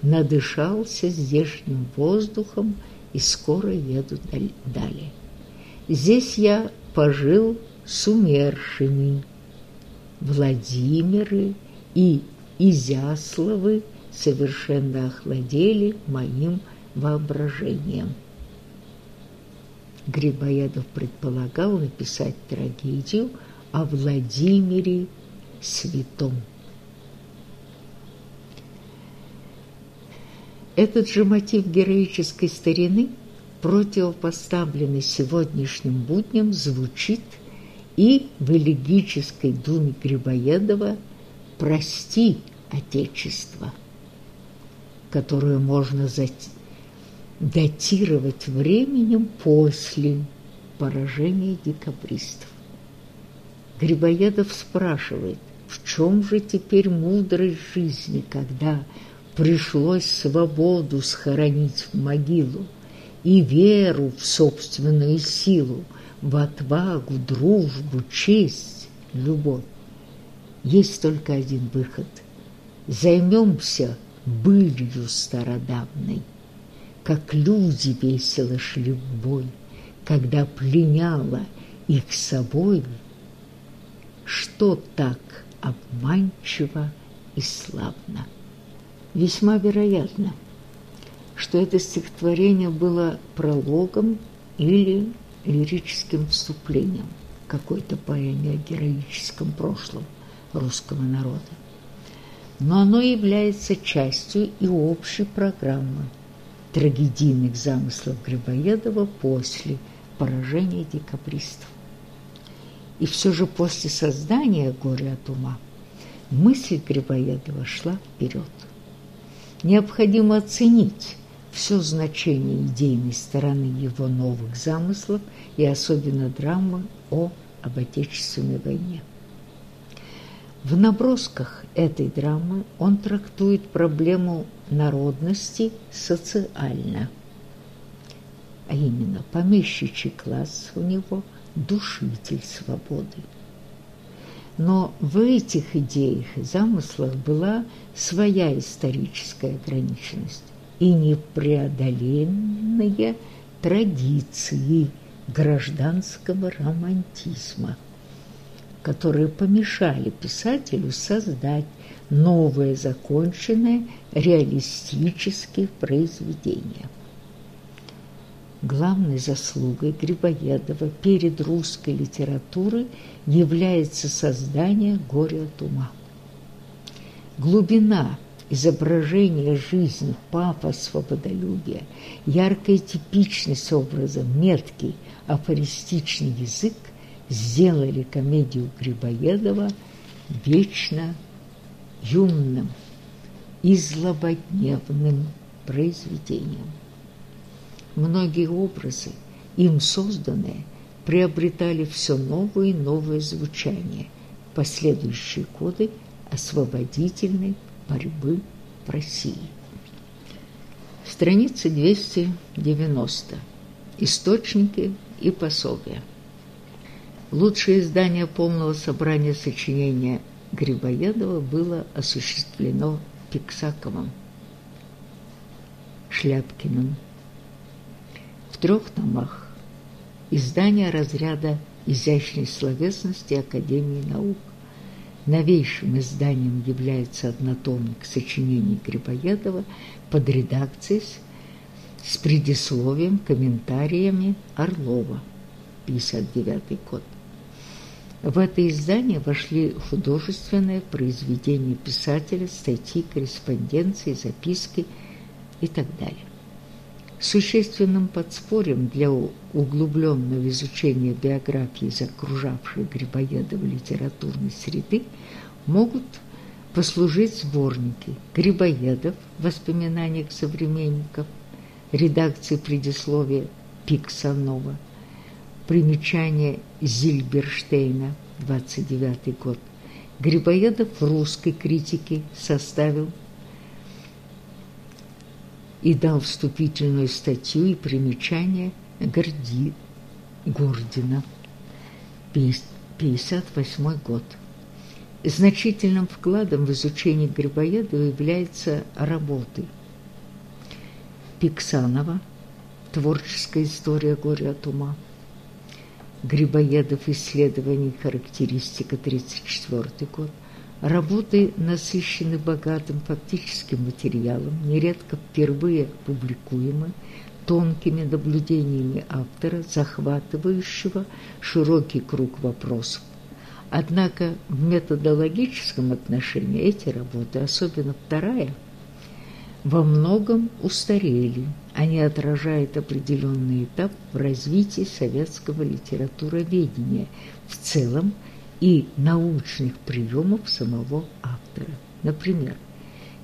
надышался здешним воздухом и скоро еду далее. Здесь я пожил с умершими. Владимиры и Изяславы совершенно охладели моим воображением. Грибоедов предполагал написать трагедию о Владимире Святом. Этот же мотив героической старины, противопоставленный сегодняшним будням, звучит и в элегической думе Грибоедова «Прости, Отечество», которую можно датировать временем после поражения декабристов. Грибоедов спрашивает, в чем же теперь мудрость жизни, когда пришлось свободу схоронить в могилу и веру в собственную силу, в отвагу, дружбу, честь, любовь. Есть только один выход. Займемся былью стародавной, как люди весело шли в бой, когда пленяла их собой, что так обманчиво и славно. Весьма вероятно, что это стихотворение было прологом или лирическим вступлением какой-то поэме о героическом прошлом русского народа. Но оно является частью и общей программы трагедийных замыслов Грибоедова после поражения декабристов. И все же после создания «Горе от ума» мысль Грибоедова шла вперед необходимо оценить все значение идейной стороны его новых замыслов и особенно драмы о об Отечественной войне. В набросках этой драмы он трактует проблему народности социально, а именно помещичий класс у него – душитель свободы. Но в этих идеях и замыслах была своя историческая ограниченность и непреодоленные традиции гражданского романтизма, которые помешали писателю создать новое законченное реалистические произведения. Главной заслугой Грибоедова перед русской литературой является создание «Горе от ума». Глубина изображения жизни, пафос свободолюбия, яркая типичность образа, меткий афористичный язык сделали комедию Грибоедова вечно юным и злободневным произведением. Многие образы, им созданные, приобретали все новое и новое звучание в последующие годы освободительной борьбы в России. Страница 290. Источники и пособия. Лучшее издание полного собрания сочинения Грибоедова было осуществлено Пиксаковым, Шляпкиным. В трех томах издание разряда изящной словесности Академии наук. Новейшим изданием является однотомник сочинений Грибоедова под редакцией с предисловием, комментариями Орлова, 59 год. В это издание вошли художественные произведения писателя, статьи, корреспонденции, записки и так далее. Существенным подспорьем для углубленного изучения биографии из окружавшей Грибоедова литературной среды могут послужить сборники Грибоедов «Воспоминаниях современников», редакции предисловия Пиксанова – Примечание Зильберштейна, 29 год. Грибоедов русской критике составил и дал вступительную статью и примечание Горди, Гордина, 58 год. Значительным вкладом в изучение Грибоедова является работы Пиксанова «Творческая история горя от ума», Грибоедов исследований характеристика 34 год. Работы насыщены богатым фактическим материалом, нередко впервые публикуемы, тонкими наблюдениями автора, захватывающего широкий круг вопросов. Однако в методологическом отношении эти работы, особенно вторая, во многом устарели. Они отражают определенный этап в развитии советского литературоведения в целом и научных приемов самого автора. Например,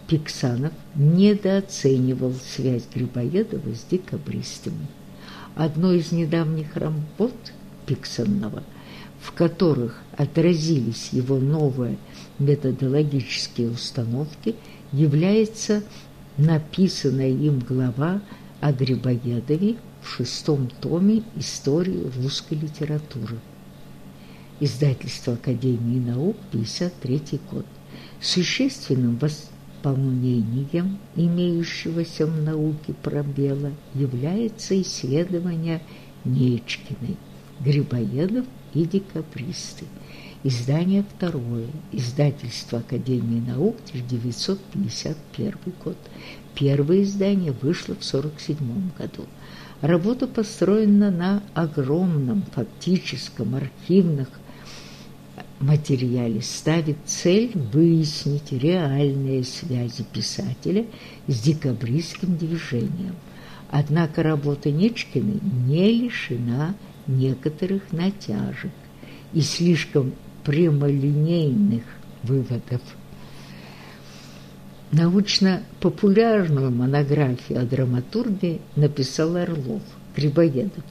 Пиксанов недооценивал связь Грибоедова с декабристами. Одной из недавних работ Пиксанова, в которых отразились его новые методологические установки, является написанная им глава о Грибоедове в шестом томе истории русской литературы. Издательство Академии наук, 53 год. Существенным восполнением имеющегося в науке пробела является исследование Нечкиной, Грибоедов и декабристы – Издание второе. Издательство Академии наук, 1951 год. Первое издание вышло в 1947 году. Работа построена на огромном фактическом архивных материале, ставит цель выяснить реальные связи писателя с декабристским движением. Однако работа Нечкиной не лишена некоторых натяжек и слишком прямолинейных выводов. Научно-популярную монографию о драматурге написал Орлов, Грибоедов,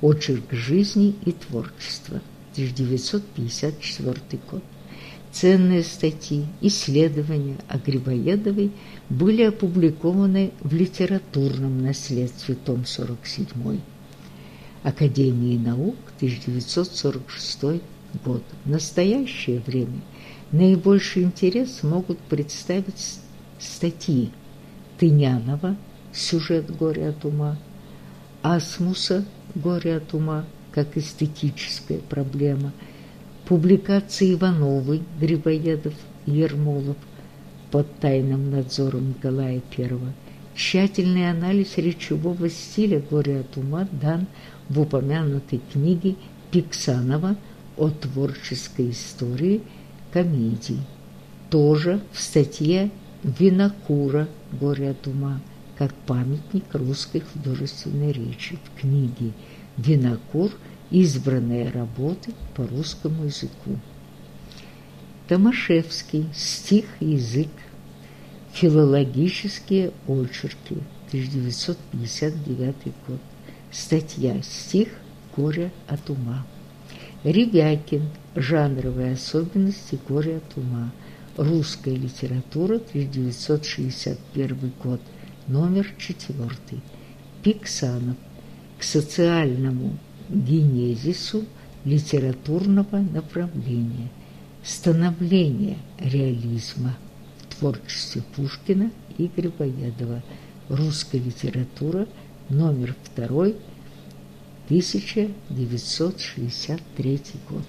«Очерк жизни и творчества», 1954 год. Ценные статьи, исследования о Грибоедовой были опубликованы в литературном наследстве, том 47 Академии наук, 1946 год. В настоящее время наибольший интерес могут представить статьи Тынянова «Сюжет горя от ума», Асмуса «Горе от ума» как эстетическая проблема, публикации Ивановой, Грибоедов, Ермолов под тайным надзором Николая I, Тщательный анализ речевого стиля «Горе от ума» дан в упомянутой книге Пиксанова о творческой истории комедий. Тоже в статье Винокура «Горе от ума» как памятник русской художественной речи в книге «Винокур. Избранные работы по русскому языку». Томашевский. Стих и язык. Филологические очерки. 1959 год. Статья «Стих. Горе от ума». Ревякин. Жанровые особенности горя от ума. Русская литература, 1961 год, номер 4. Пиксанов. К социальному генезису литературного направления. Становление реализма в творчестве Пушкина и Грибоедова. Русская литература, номер 2, 1963 год.